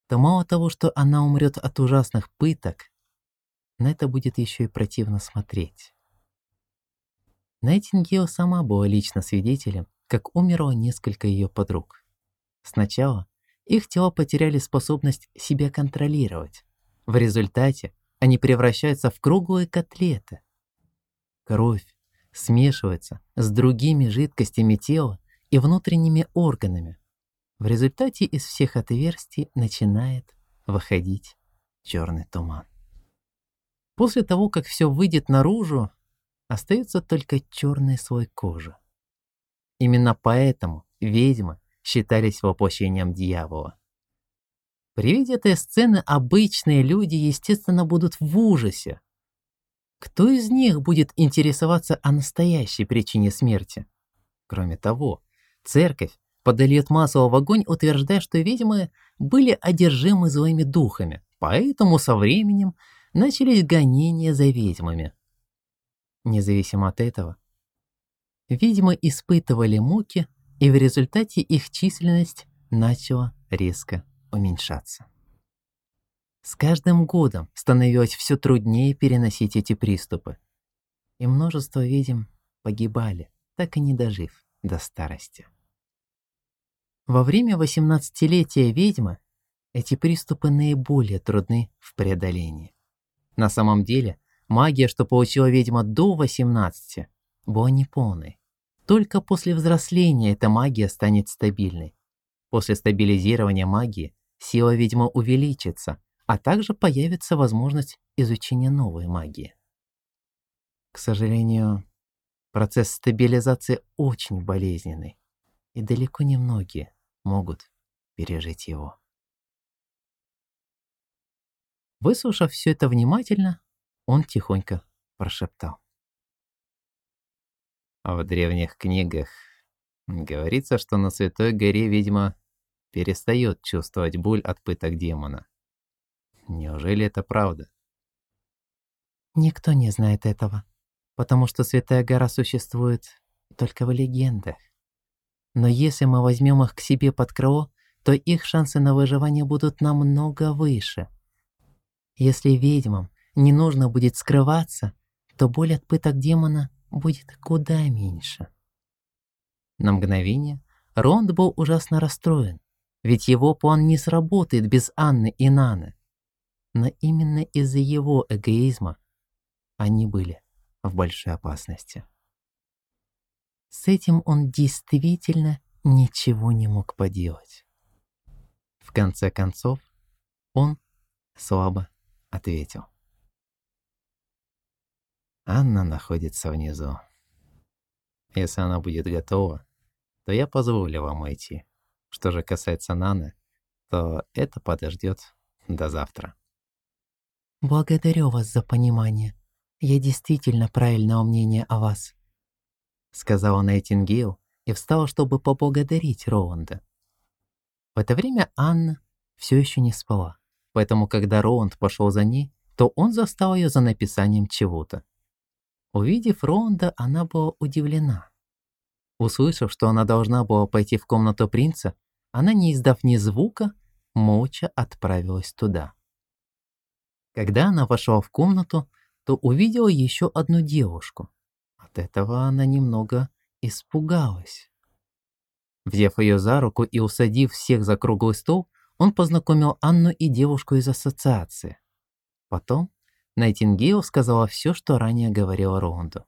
то мало того, что она умрет от ужасных пыток, на это будет еще и противно смотреть. Найтингейл сама была лично свидетелем, как умерло несколько ее подруг. Сначала их тела потеряли способность себя контролировать. В результате они превращаются в круглые котлеты. Кровь смешивается с другими жидкостями тела и внутренними органами. В результате из всех отверстий начинает выходить черный туман. После того, как все выйдет наружу, остается только черный слой кожи. Именно поэтому ведьмы считались воплощением дьявола. При виде этой сцены обычные люди, естественно, будут в ужасе. Кто из них будет интересоваться о настоящей причине смерти? Кроме того, церковь подольет масло в огонь, утверждая, что ведьмы были одержимы злыми духами, поэтому со временем начались гонения за ведьмами. Независимо от этого, ведьмы испытывали муки, и в результате их численность начала резко уменьшаться. С каждым годом становилось все труднее переносить эти приступы, и множество ведьм погибали, так и не дожив до старости. Во время 18-летия ведьмы эти приступы наиболее трудны в преодолении. На самом деле, Магия, что получила ведьма до 18, была неполной. Только после взросления эта магия станет стабильной. После стабилизирования магии сила ведьмы увеличится, а также появится возможность изучения новой магии. К сожалению, процесс стабилизации очень болезненный, и далеко не многие могут пережить его. Выслушав все это внимательно, он тихонько прошептал. А в древних книгах говорится, что на Святой горе ведьма перестает чувствовать боль от пыток демона. Неужели это правда? Никто не знает этого, потому что Святая гора существует только в легендах. Но если мы возьмем их к себе под крыло, то их шансы на выживание будут намного выше. Если ведьмам не нужно будет скрываться, то боль от пыток демона будет куда меньше. На мгновение Ронд был ужасно расстроен, ведь его план не сработает без Анны и Наны. Но именно из-за его эгоизма они были в большой опасности. С этим он действительно ничего не мог поделать. В конце концов, он слабо ответил. Анна находится внизу. Если она будет готова, то я позволю вам уйти. Что же касается Наны, то это подождет до завтра. Благодарю вас за понимание. Я действительно правильного мнения о вас. Сказала Найтингейл и встала, чтобы поблагодарить Роунда. В это время Анна все еще не спала, поэтому когда Роунд пошел за ней, то он застал ее за написанием чего-то. Увидев Ронда, она была удивлена. Услышав, что она должна была пойти в комнату принца, она, не издав ни звука, молча отправилась туда. Когда она вошла в комнату, то увидела еще одну девушку. От этого она немного испугалась. Взяв ее за руку и усадив всех за круглый стол, он познакомил Анну и девушку из ассоциации. Потом Найтингейл сказала все, что ранее говорила Роунду.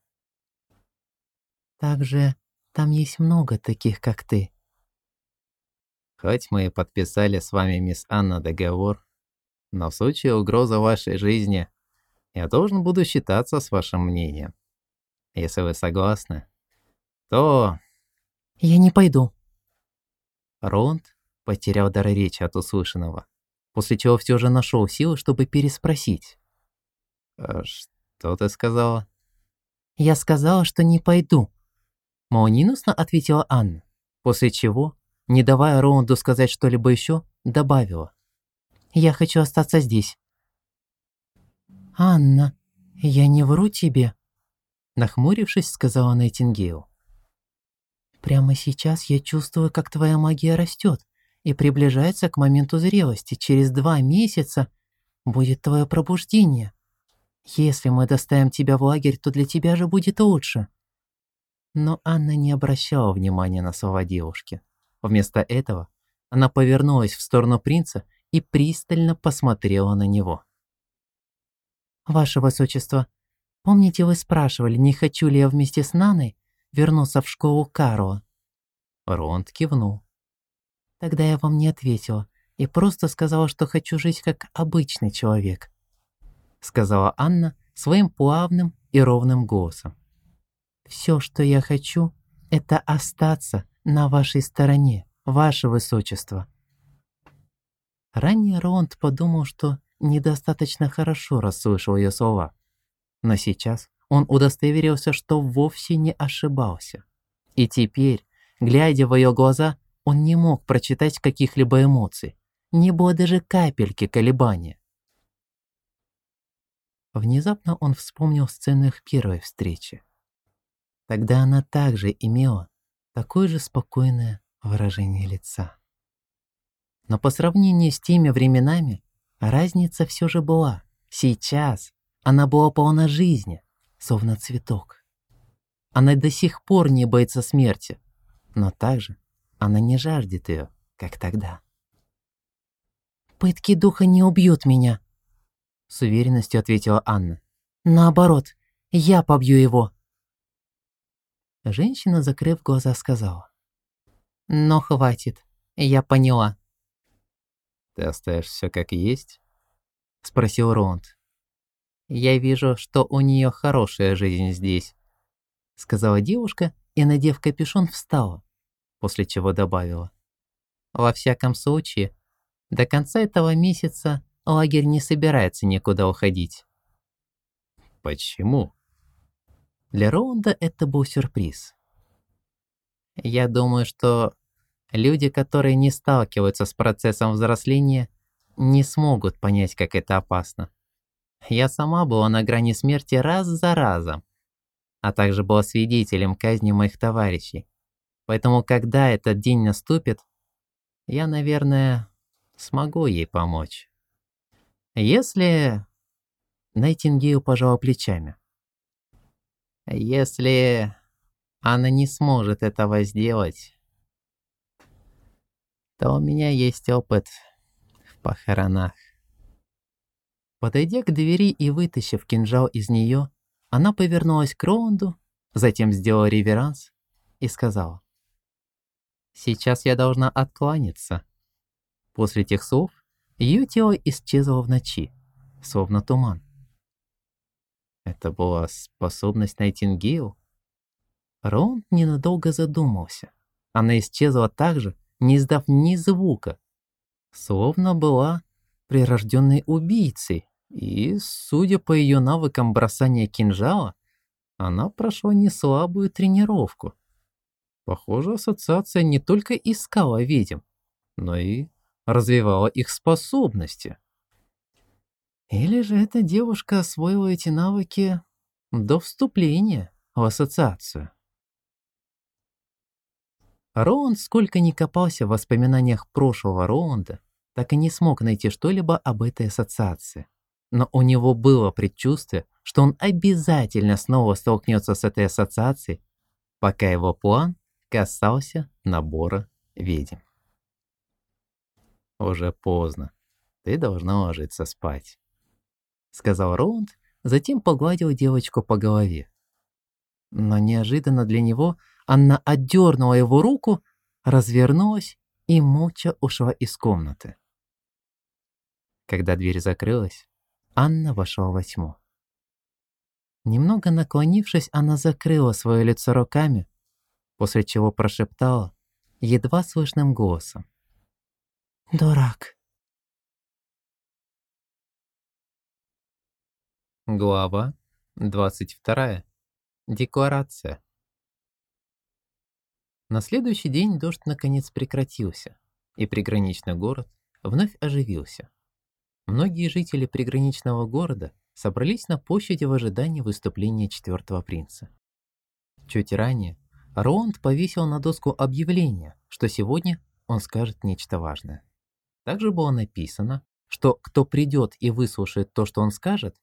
Также Там есть много таких, как ты. Хоть мы и подписали с вами, мисс Анна, договор, но в случае угрозы вашей жизни я должен буду считаться с вашим мнением. Если вы согласны, то... Я не пойду. Ронд потерял дар речи от услышанного, после чего все же нашел силы, чтобы переспросить. «А «Что ты сказала?» «Я сказала, что не пойду», — молниеносно ответила Анна, после чего, не давая Роунду сказать что-либо еще, добавила. «Я хочу остаться здесь». «Анна, я не вру тебе», — нахмурившись, сказала Найтингейл. «Прямо сейчас я чувствую, как твоя магия растет и приближается к моменту зрелости. Через два месяца будет твое пробуждение. Если мы доставим тебя в лагерь, то для тебя же будет лучше». Но Анна не обращала внимания на слова девушки. Вместо этого она повернулась в сторону принца и пристально посмотрела на него. «Ваше Высочество, помните, вы спрашивали, не хочу ли я вместе с Наной вернуться в школу Каро?» Ронд кивнул. «Тогда я вам не ответила и просто сказала, что хочу жить как обычный человек сказала Анна своим плавным и ровным голосом. «Все, что я хочу, это остаться на вашей стороне, ваше высочество». Ранее Роланд подумал, что недостаточно хорошо расслышал ее слова. Но сейчас он удостоверился, что вовсе не ошибался. И теперь, глядя в ее глаза, он не мог прочитать каких-либо эмоций. Не было даже капельки колебания. Внезапно он вспомнил сцену их первой встречи. Тогда она также имела такое же спокойное выражение лица. Но по сравнению с теми временами, разница все же была. Сейчас она была полна жизни, словно цветок. Она до сих пор не боится смерти, но также она не жаждет ее, как тогда. «Пытки духа не убьют меня», с уверенностью ответила Анна. «Наоборот, я побью его». Женщина, закрыв глаза, сказала. «Но хватит, я поняла». «Ты оставишь все как есть?» Спросил Ронд. «Я вижу, что у нее хорошая жизнь здесь», сказала девушка и, надев капюшон, встала, после чего добавила. «Во всяком случае, до конца этого месяца лагерь не собирается никуда уходить. Почему? Для Роунда это был сюрприз. Я думаю, что люди, которые не сталкиваются с процессом взросления, не смогут понять, как это опасно. Я сама была на грани смерти раз за разом, а также была свидетелем казни моих товарищей. Поэтому, когда этот день наступит, я, наверное, смогу ей помочь. Если... Найтингейл пожала плечами. Если она не сможет этого сделать, то у меня есть опыт в похоронах. Подойдя к двери и вытащив кинжал из нее, она повернулась к Роунду, затем сделала реверанс и сказала. «Сейчас я должна откланяться». После тех слов ее тело исчезло в ночи, словно туман. Это была способность Найтингейл? Рон ненадолго задумался. Она исчезла так же, не издав ни звука, словно была прирожденной убийцей, и, судя по ее навыкам бросания кинжала, она прошла не слабую тренировку. Похоже, ассоциация не только искала ведьм, но и развивала их способности. Или же эта девушка освоила эти навыки до вступления в ассоциацию. Роунд сколько ни копался в воспоминаниях прошлого Роунда, так и не смог найти что-либо об этой ассоциации. Но у него было предчувствие, что он обязательно снова столкнется с этой ассоциацией, пока его план касался набора ведьм. «Уже поздно. Ты должна ложиться спать», — сказал Роланд, затем погладил девочку по голове. Но неожиданно для него Анна отдернула его руку, развернулась и молча ушла из комнаты. Когда дверь закрылась, Анна вошла во тьму. Немного наклонившись, она закрыла свое лицо руками, после чего прошептала едва слышным голосом. «Дурак». Глава 22. Декларация. На следующий день дождь наконец прекратился, и приграничный город вновь оживился. Многие жители приграничного города собрались на площади в ожидании выступления четвертого принца. Чуть ранее Роланд повесил на доску объявление, что сегодня он скажет нечто важное. Также было написано, что кто придет и выслушает то, что он скажет,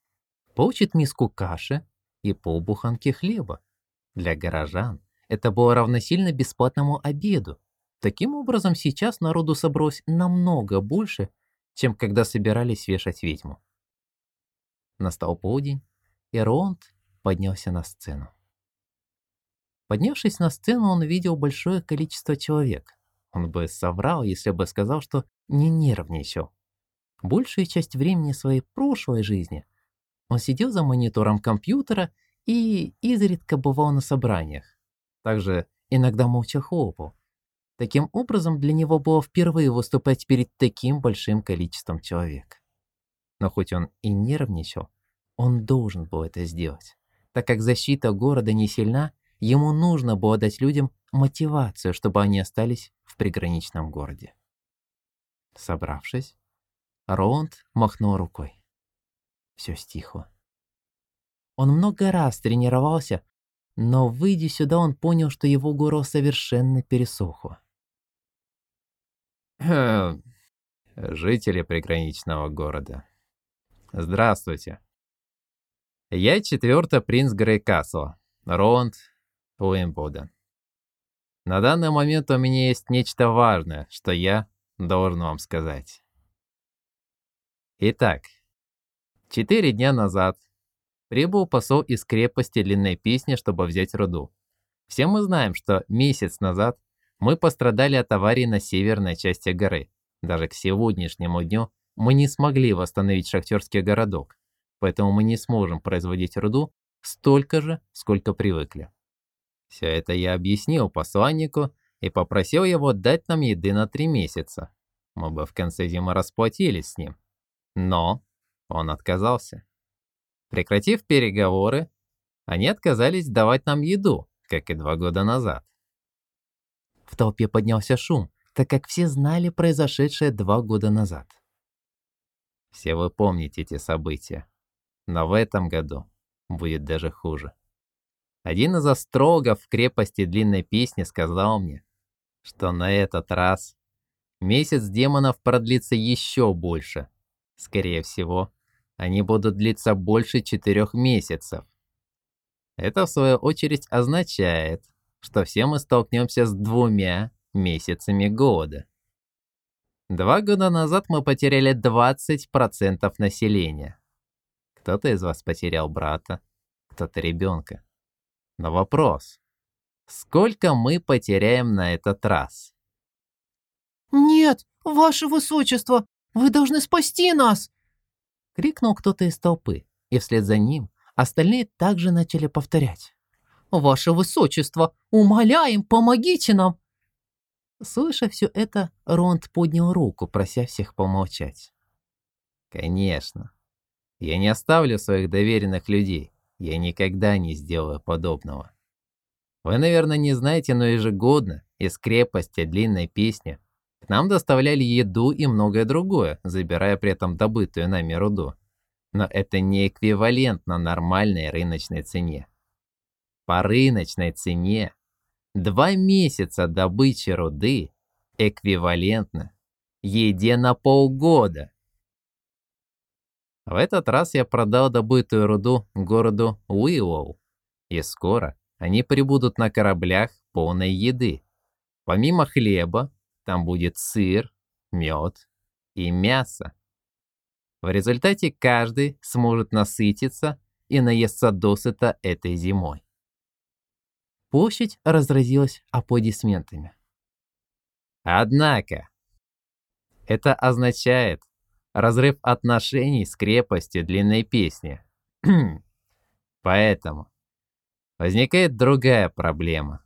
получит миску каши и полбуханки хлеба. Для горожан это было равносильно бесплатному обеду. Таким образом, сейчас народу собралось намного больше, чем когда собирались вешать ведьму. Настал полдень, и Роланд поднялся на сцену. Поднявшись на сцену, он видел большое количество человек. Он бы соврал, если бы сказал, что не нервничал. Большую часть времени своей прошлой жизни он сидел за монитором компьютера и изредка бывал на собраниях. Также иногда молча хлопал. Таким образом, для него было впервые выступать перед таким большим количеством человек. Но хоть он и нервничал, он должен был это сделать. Так как защита города не сильна, ему нужно было дать людям мотивацию, чтобы они остались приграничном городе. Собравшись, Роланд махнул рукой все стихло. Он много раз тренировался, но, выйдя сюда, он понял, что его горло совершенно пересохло. Жители приграничного города. Здравствуйте. Я четвертый принц Грейкасла, Роланд Уимбоден. На данный момент у меня есть нечто важное, что я должен вам сказать. Итак, Четыре дня назад прибыл посол из крепости Длинной Песни, чтобы взять руду. Все мы знаем, что месяц назад мы пострадали от аварии на северной части горы. Даже к сегодняшнему дню мы не смогли восстановить шахтерский городок, поэтому мы не сможем производить руду столько же, сколько привыкли. Все это я объяснил посланнику и попросил его дать нам еды на три месяца. Мы бы в конце зимы расплатились с ним. Но он отказался. Прекратив переговоры, они отказались давать нам еду, как и два года назад. В толпе поднялся шум, так как все знали произошедшее два года назад. Все вы помните эти события, но в этом году будет даже хуже. Один из острогов в крепости Длинной Песни сказал мне, что на этот раз месяц демонов продлится еще больше. Скорее всего, они будут длиться больше четырех месяцев. Это, в свою очередь, означает, что все мы столкнемся с двумя месяцами года. Два года назад мы потеряли 20% населения. Кто-то из вас потерял брата, кто-то ребенка. Но вопрос, сколько мы потеряем на этот раз? «Нет, ваше высочество, вы должны спасти нас!» Крикнул кто-то из толпы, и вслед за ним остальные также начали повторять. «Ваше Высочество, умоляем, помогите нам!» Слыша все это, Ронд поднял руку, прося всех помолчать. «Конечно. Я не оставлю своих доверенных людей. Я никогда не сделаю подобного. Вы, наверное, не знаете, но ежегодно из крепости длинной песни к нам доставляли еду и многое другое, забирая при этом добытую нами руду. Но это не эквивалентно нормальной рыночной цене. По рыночной цене два месяца добычи руды эквивалентно еде на полгода. В этот раз я продал добытую руду городу Уиллоу, и скоро они прибудут на кораблях полной еды. Помимо хлеба, там будет сыр, мед и мясо. В результате каждый сможет насытиться и наесться досыта этой зимой. Площадь разразилась аплодисментами. Однако, это означает разрыв отношений с крепостью длинной песни. Поэтому возникает другая проблема.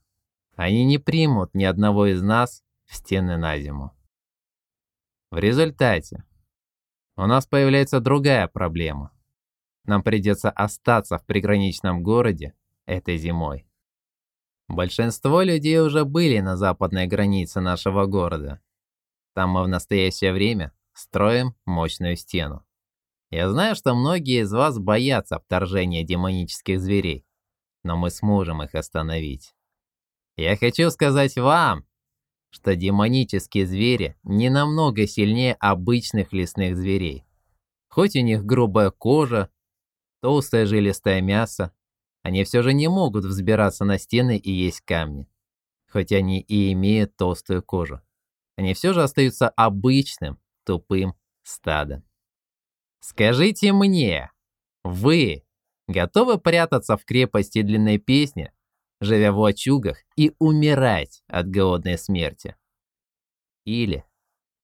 Они не примут ни одного из нас в стены на зиму. В результате у нас появляется другая проблема. Нам придется остаться в приграничном городе этой зимой. Большинство людей уже были на западной границе нашего города. Там мы в настоящее время строим мощную стену. Я знаю, что многие из вас боятся вторжения демонических зверей, но мы сможем их остановить. Я хочу сказать вам, что демонические звери не намного сильнее обычных лесных зверей. Хоть у них грубая кожа, толстое жилистое мясо, они все же не могут взбираться на стены и есть камни. Хоть они и имеют толстую кожу. Они все же остаются обычным, тупым стадом. Скажите мне, вы готовы прятаться в крепости длинной песни, живя в лачугах и умирать от голодной смерти. Или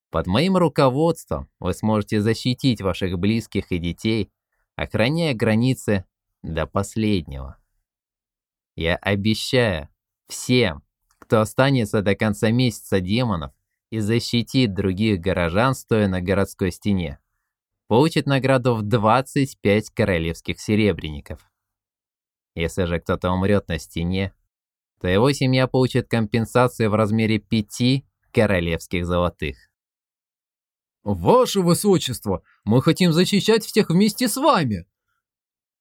под моим руководством вы сможете защитить ваших близких и детей, охраняя границы до последнего. Я обещаю всем, кто останется до конца месяца демонов и защитит других горожан, стоя на городской стене, получит награду в 25 королевских серебряников. Если же кто-то умрет на стене, то его семья получит компенсацию в размере пяти королевских золотых. «Ваше Высочество, мы хотим защищать всех вместе с вами!»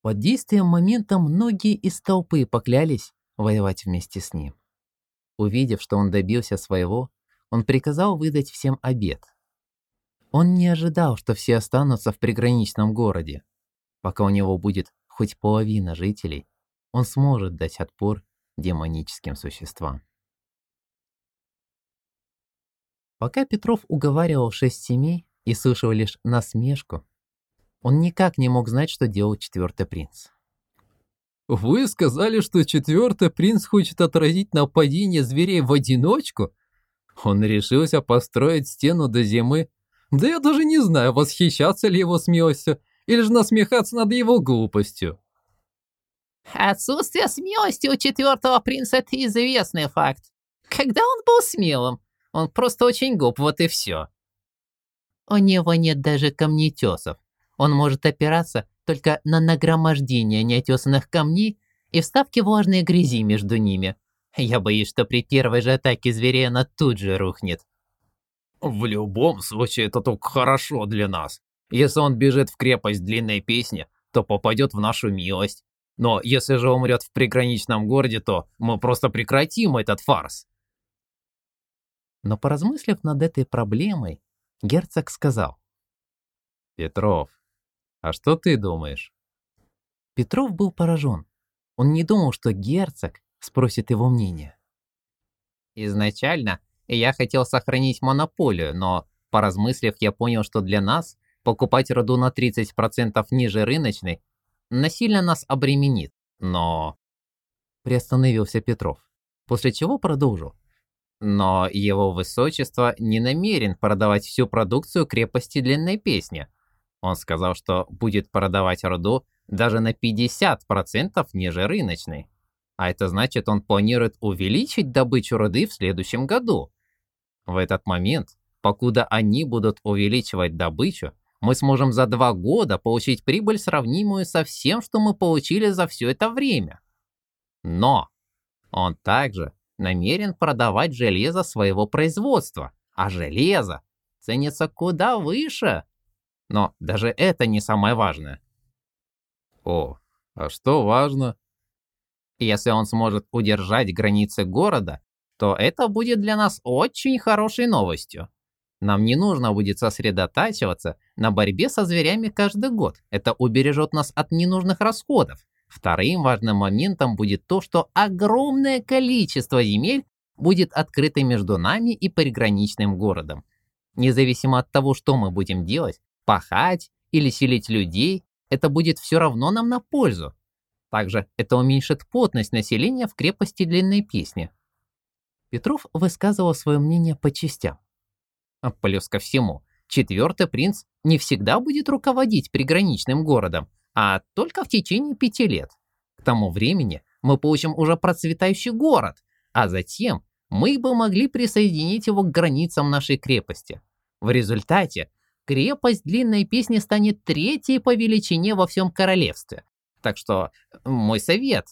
Под действием момента многие из толпы поклялись воевать вместе с ним. Увидев, что он добился своего, он приказал выдать всем обед. Он не ожидал, что все останутся в приграничном городе. Пока у него будет хоть половина жителей, он сможет дать отпор демоническим существам. Пока Петров уговаривал шесть семей и слышал лишь насмешку, он никак не мог знать, что делал четвертый принц. «Вы сказали, что четвертый принц хочет отразить нападение зверей в одиночку? Он решился построить стену до зимы. Да я даже не знаю, восхищаться ли его смелостью или же насмехаться над его глупостью». Отсутствие смелости у четвертого принца – это известный факт. Когда он был смелым? Он просто очень глуп, вот и все. У него нет даже камнетесов. Он может опираться только на нагромождение неотесанных камней и вставки влажной грязи между ними. Я боюсь, что при первой же атаке зверей она тут же рухнет. В любом случае, это только хорошо для нас. Если он бежит в крепость длинной песни, то попадет в нашу милость. Но если же умрет в приграничном городе, то мы просто прекратим этот фарс. Но поразмыслив над этой проблемой, герцог сказал. Петров, а что ты думаешь? Петров был поражен. Он не думал, что герцог спросит его мнение. Изначально я хотел сохранить монополию, но, поразмыслив, я понял, что для нас покупать руду на 30% ниже рыночной насильно нас обременит, но...» Приостановился Петров, после чего продолжил. «Но его высочество не намерен продавать всю продукцию крепости длинной песни. Он сказал, что будет продавать руду даже на 50% ниже рыночной. А это значит, он планирует увеличить добычу руды в следующем году. В этот момент, покуда они будут увеличивать добычу, мы сможем за два года получить прибыль, сравнимую со всем, что мы получили за все это время. Но он также намерен продавать железо своего производства, а железо ценится куда выше. Но даже это не самое важное. О, а что важно? Если он сможет удержать границы города, то это будет для нас очень хорошей новостью. Нам не нужно будет сосредотачиваться на борьбе со зверями каждый год. Это убережет нас от ненужных расходов. Вторым важным моментом будет то, что огромное количество земель будет открыто между нами и приграничным городом. Независимо от того, что мы будем делать, пахать или селить людей, это будет все равно нам на пользу. Также это уменьшит плотность населения в крепости длинной песни. Петров высказывал свое мнение по частям. А плюс ко всему, четвертый принц не всегда будет руководить приграничным городом, а только в течение пяти лет. К тому времени мы получим уже процветающий город, а затем мы бы могли присоединить его к границам нашей крепости. В результате крепость длинной песни станет третьей по величине во всем королевстве. Так что мой совет.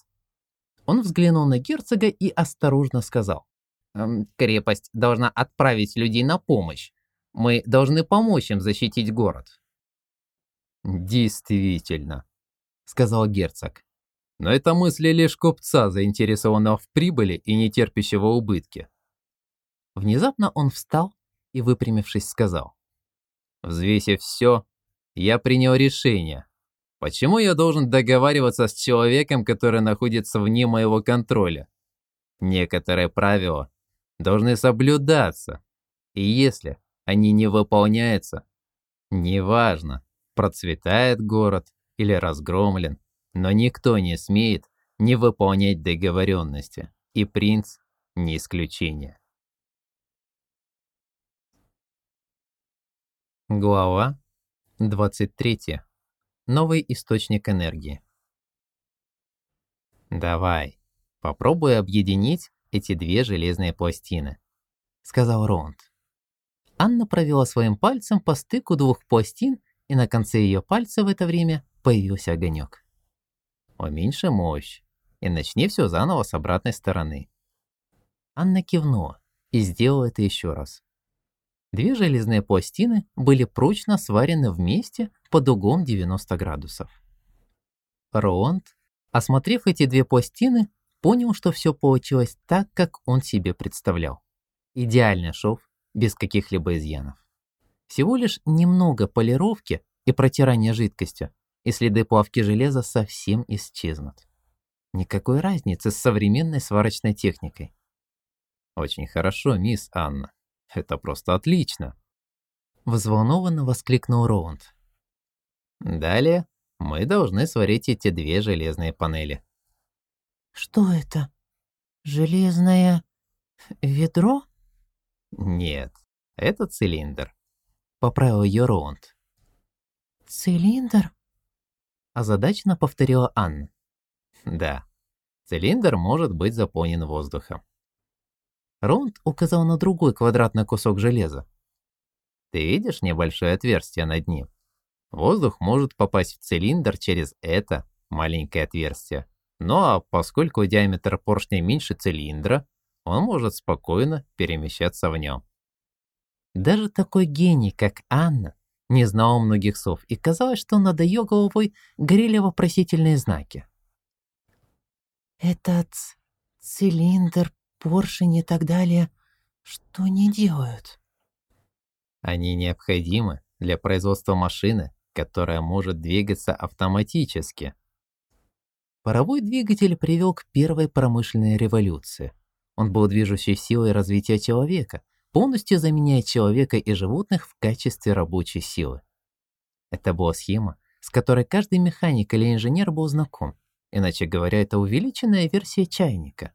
Он взглянул на герцога и осторожно сказал. «Эм, крепость должна отправить людей на помощь. Мы должны помочь им защитить город. Действительно, сказал герцог. Но это мысли лишь купца, заинтересованного в прибыли и не терпящего убытки. Внезапно он встал и, выпрямившись, сказал. Взвесив все, я принял решение. Почему я должен договариваться с человеком, который находится вне моего контроля? Некоторые правила должны соблюдаться. И если они не выполняются, неважно, процветает город или разгромлен, но никто не смеет не выполнять договоренности, и принц не исключение. Глава 23. Новый источник энергии. «Давай, попробуй объединить эти две железные пластины», — сказал Ронд. Анна провела своим пальцем по стыку двух пластин, и на конце ее пальца в это время появился огонек. Уменьши мощь и начни все заново с обратной стороны. Анна кивнула и сделала это еще раз. Две железные пластины были прочно сварены вместе под углом 90 градусов. Роланд, осмотрев эти две пластины, понял, что все получилось так, как он себе представлял. Идеальный шов, без каких-либо изъянов. Всего лишь немного полировки и протирания жидкостью, и следы плавки железа совсем исчезнут. Никакой разницы с современной сварочной техникой. Очень хорошо, мисс Анна. Это просто отлично. Взволнованно воскликнул Роунд. Далее мы должны сварить эти две железные панели. Что это? Железное ведро? Нет, это цилиндр. Поправил ее Роунд. Цилиндр? озадаченно повторила Анна. Да, цилиндр может быть заполнен воздухом. Ронд указал на другой квадратный кусок железа. Ты видишь небольшое отверстие над ним? Воздух может попасть в цилиндр через это маленькое отверстие. Ну а поскольку диаметр поршня меньше цилиндра, он может спокойно перемещаться в нем. Даже такой гений, как Анна, не знал многих слов, и казалось, что над ее головой горели вопросительные знаки. «Этот цилиндр, поршень и так далее, что они делают?» Они необходимы для производства машины, которая может двигаться автоматически. Паровой двигатель привел к первой промышленной революции. Он был движущей силой развития человека, полностью заменяя человека и животных в качестве рабочей силы. Это была схема, с которой каждый механик или инженер был знаком. Иначе говоря, это увеличенная версия чайника.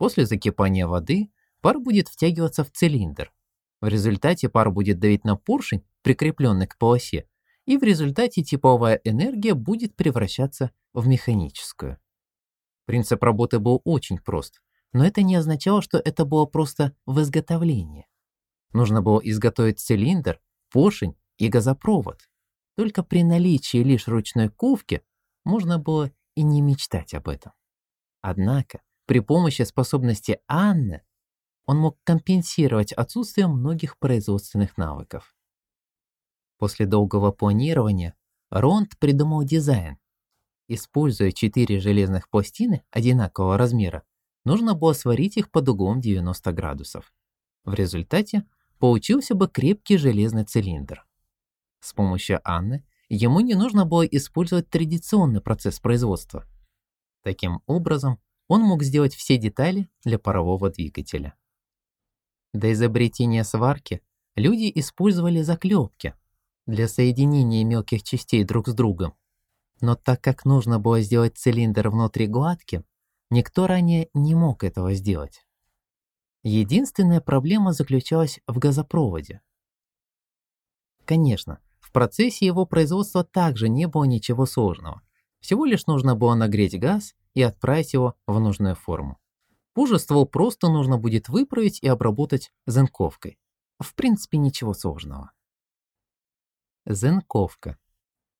После закипания воды пар будет втягиваться в цилиндр. В результате пар будет давить на поршень, прикрепленный к полосе, и в результате тепловая энергия будет превращаться в механическую. Принцип работы был очень прост но это не означало, что это было просто в изготовлении. Нужно было изготовить цилиндр, поршень и газопровод. Только при наличии лишь ручной ковки можно было и не мечтать об этом. Однако, при помощи способности Анны он мог компенсировать отсутствие многих производственных навыков. После долгого планирования Ронд придумал дизайн. Используя четыре железных пластины одинакового размера, нужно было сварить их под углом 90 градусов. В результате получился бы крепкий железный цилиндр. С помощью Анны ему не нужно было использовать традиционный процесс производства. Таким образом, он мог сделать все детали для парового двигателя. До изобретения сварки люди использовали заклепки для соединения мелких частей друг с другом. Но так как нужно было сделать цилиндр внутри гладким, никто ранее не мог этого сделать. Единственная проблема заключалась в газопроводе. Конечно, в процессе его производства также не было ничего сложного. Всего лишь нужно было нагреть газ и отправить его в нужную форму. Позже ствол просто нужно будет выправить и обработать зенковкой. В принципе, ничего сложного. Зенковка.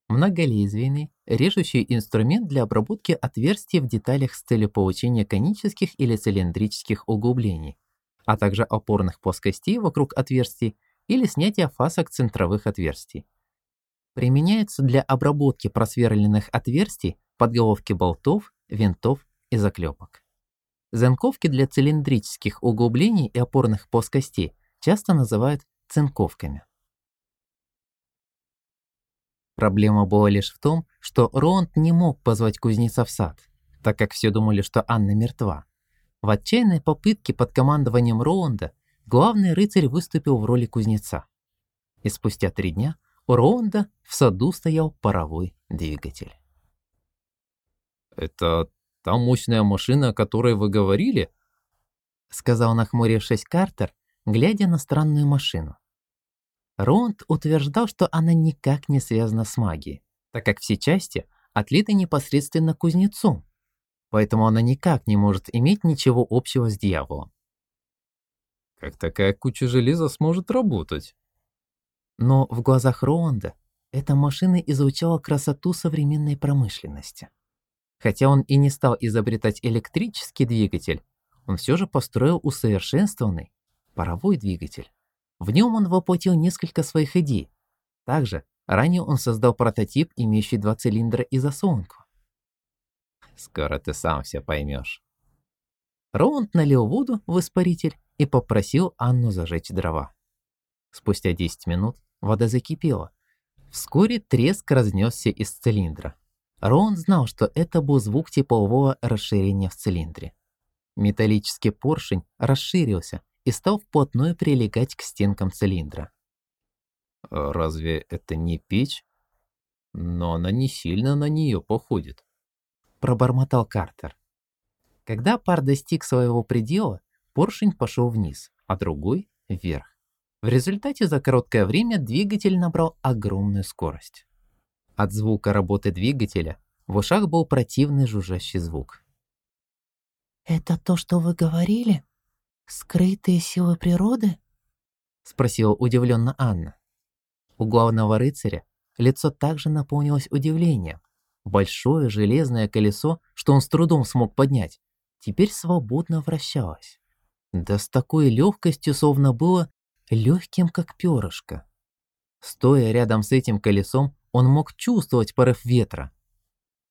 Многолезвийный, режущий инструмент для обработки отверстий в деталях с целью получения конических или цилиндрических углублений, а также опорных плоскостей вокруг отверстий или снятия фасок центровых отверстий. Применяется для обработки просверленных отверстий, подголовки болтов, винтов и заклепок. Зенковки для цилиндрических углублений и опорных плоскостей часто называют цинковками. Проблема была лишь в том, что Роланд не мог позвать кузнеца в сад, так как все думали, что Анна мертва. В отчаянной попытке под командованием Роланда главный рыцарь выступил в роли кузнеца. И спустя три дня у Роланда в саду стоял паровой двигатель. «Это та мощная машина, о которой вы говорили?» сказал нахмурившись Картер, глядя на странную машину. Ронд утверждал, что она никак не связана с магией, так как все части отлиты непосредственно кузнецом, поэтому она никак не может иметь ничего общего с дьяволом. Как такая куча железа сможет работать? Но в глазах Роанда эта машина излучала красоту современной промышленности. Хотя он и не стал изобретать электрический двигатель, он все же построил усовершенствованный паровой двигатель. В нем он воплотил несколько своих идей. Также ранее он создал прототип, имеющий два цилиндра и засонку. Скоро ты сам все поймешь. Роунд налил воду в испаритель и попросил Анну зажечь дрова. Спустя 10 минут вода закипела. Вскоре треск разнесся из цилиндра. Роунд знал, что это был звук теплового расширения в цилиндре. Металлический поршень расширился, и стал вплотную прилегать к стенкам цилиндра. А «Разве это не печь? Но она не сильно на нее походит», – пробормотал Картер. Когда пар достиг своего предела, поршень пошел вниз, а другой – вверх. В результате за короткое время двигатель набрал огромную скорость. От звука работы двигателя в ушах был противный жужжащий звук. «Это то, что вы говорили?» «Скрытые силы природы?» — спросила удивленно Анна. У главного рыцаря лицо также наполнилось удивлением. Большое железное колесо, что он с трудом смог поднять, теперь свободно вращалось. Да с такой легкостью, словно было легким, как перышко. Стоя рядом с этим колесом, он мог чувствовать порыв ветра.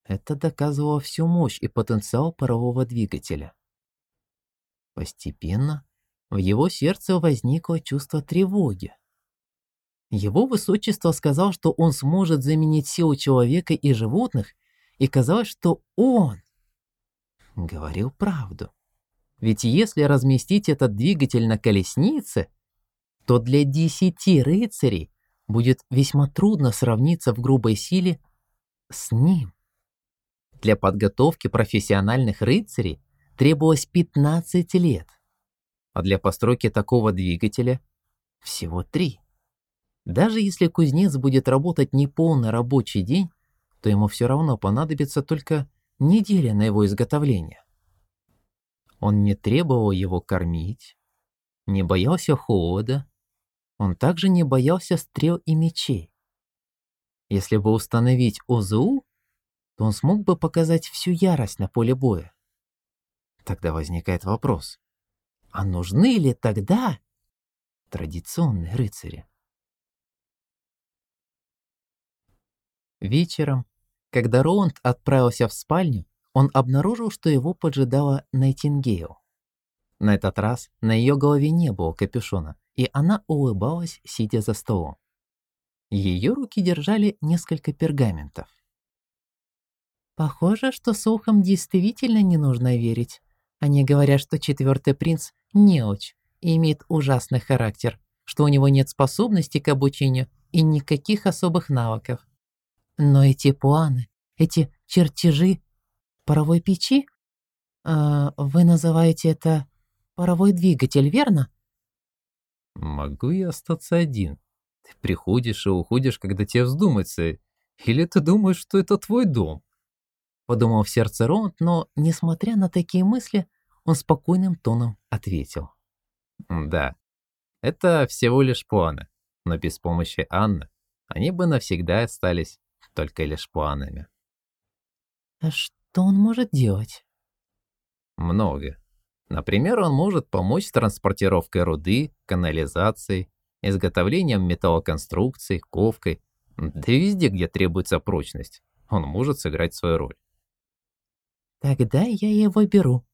Это доказывало всю мощь и потенциал парового двигателя. Постепенно в его сердце возникло чувство тревоги. Его высочество сказал, что он сможет заменить силу человека и животных, и казалось, что он говорил правду. Ведь если разместить этот двигатель на колеснице, то для десяти рыцарей будет весьма трудно сравниться в грубой силе с ним. Для подготовки профессиональных рыцарей требовалось 15 лет, а для постройки такого двигателя всего 3. Даже если кузнец будет работать не полный рабочий день, то ему все равно понадобится только неделя на его изготовление. Он не требовал его кормить, не боялся холода, он также не боялся стрел и мечей. Если бы установить ОЗУ, то он смог бы показать всю ярость на поле боя. Тогда возникает вопрос, а нужны ли тогда традиционные рыцари? Вечером, когда Роланд отправился в спальню, он обнаружил, что его поджидала Найтингейл. На этот раз на ее голове не было капюшона, и она улыбалась, сидя за столом. Ее руки держали несколько пергаментов. «Похоже, что слухам действительно не нужно верить», они говорят, что четвертый принц неуч и имеет ужасный характер, что у него нет способности к обучению и никаких особых навыков. Но эти планы, эти чертежи паровой печи? А, вы называете это паровой двигатель, верно? Могу я остаться один? Ты приходишь и уходишь, когда тебе вздумается. Или ты думаешь, что это твой дом? Подумал в сердце Роунд, но, несмотря на такие мысли, он спокойным тоном ответил. Да, это всего лишь планы, но без помощи Анны они бы навсегда остались только лишь планами. А что он может делать? Много. Например, он может помочь с транспортировкой руды, канализацией, изготовлением металлоконструкций, ковкой, да везде, где требуется прочность, он может сыграть свою роль. «Тогда я его беру».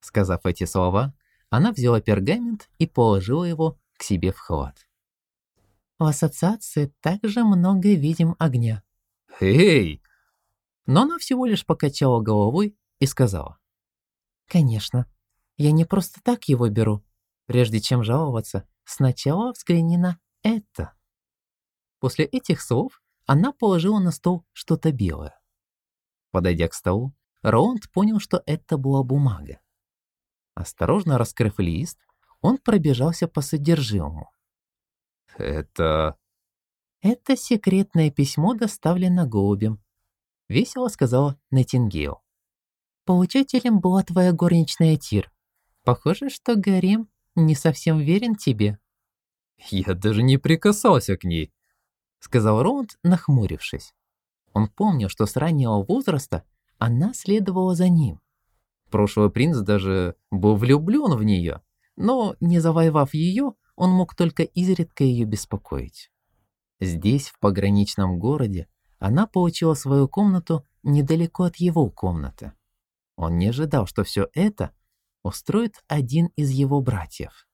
Сказав эти слова, она взяла пергамент и положила его к себе в халат. В ассоциации также много видим огня. «Эй!» Но она всего лишь покачала головой и сказала. «Конечно, я не просто так его беру. Прежде чем жаловаться, сначала взгляни на это». После этих слов она положила на стол что-то белое. Подойдя к столу, Роланд понял, что это была бумага. Осторожно раскрыв лист, он пробежался по содержимому. «Это...» «Это секретное письмо доставлено голубем», — весело сказала Найтингейл. «Получателем была твоя горничная Тир. Похоже, что Гарем не совсем верен тебе». «Я даже не прикасался к ней», — сказал Роунд, нахмурившись. Он помнил, что с раннего возраста она следовала за ним. Прошлый принц даже был влюблен в нее, но, не завоевав ее, он мог только изредка ее беспокоить. Здесь, в пограничном городе, она получила свою комнату недалеко от его комнаты. Он не ожидал, что все это устроит один из его братьев.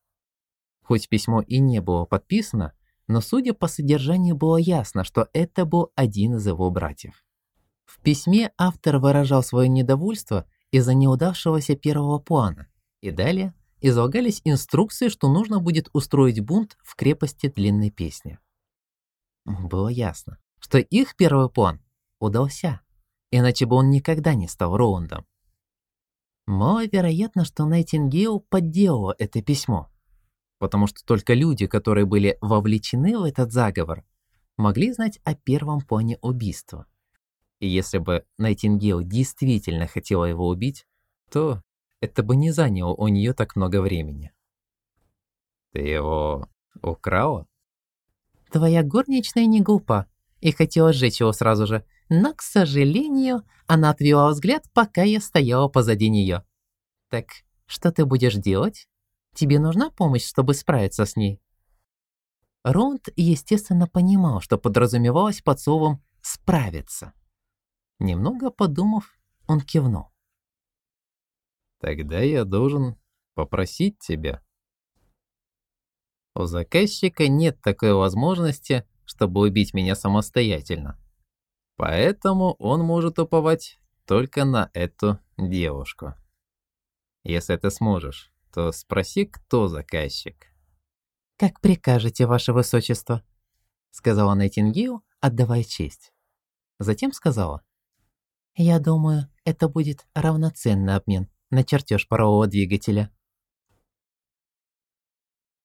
Хоть письмо и не было подписано, но судя по содержанию было ясно, что это был один из его братьев. В письме автор выражал свое недовольство из-за неудавшегося первого плана, и далее излагались инструкции, что нужно будет устроить бунт в крепости Длинной Песни. Было ясно, что их первый план удался, иначе бы он никогда не стал Роландом. Маловероятно, что Найтингейл подделала это письмо, потому что только люди, которые были вовлечены в этот заговор, могли знать о первом плане убийства. И если бы Найтингейл действительно хотела его убить, то это бы не заняло у нее так много времени. «Ты его украла?» «Твоя горничная не глупа и хотела сжечь его сразу же, но, к сожалению, она отвела взгляд, пока я стояла позади нее. Так что ты будешь делать? Тебе нужна помощь, чтобы справиться с ней?» Роунд, естественно, понимал, что подразумевалось под словом «справиться». Немного подумав, он кивнул. Тогда я должен попросить тебя. У заказчика нет такой возможности, чтобы убить меня самостоятельно. Поэтому он может уповать только на эту девушку. Если ты сможешь, то спроси, кто заказчик. «Как прикажете, ваше высочество», — сказала Найтингейл, отдавая честь. Затем сказала, «Я думаю, это будет равноценный обмен на чертеж парового двигателя».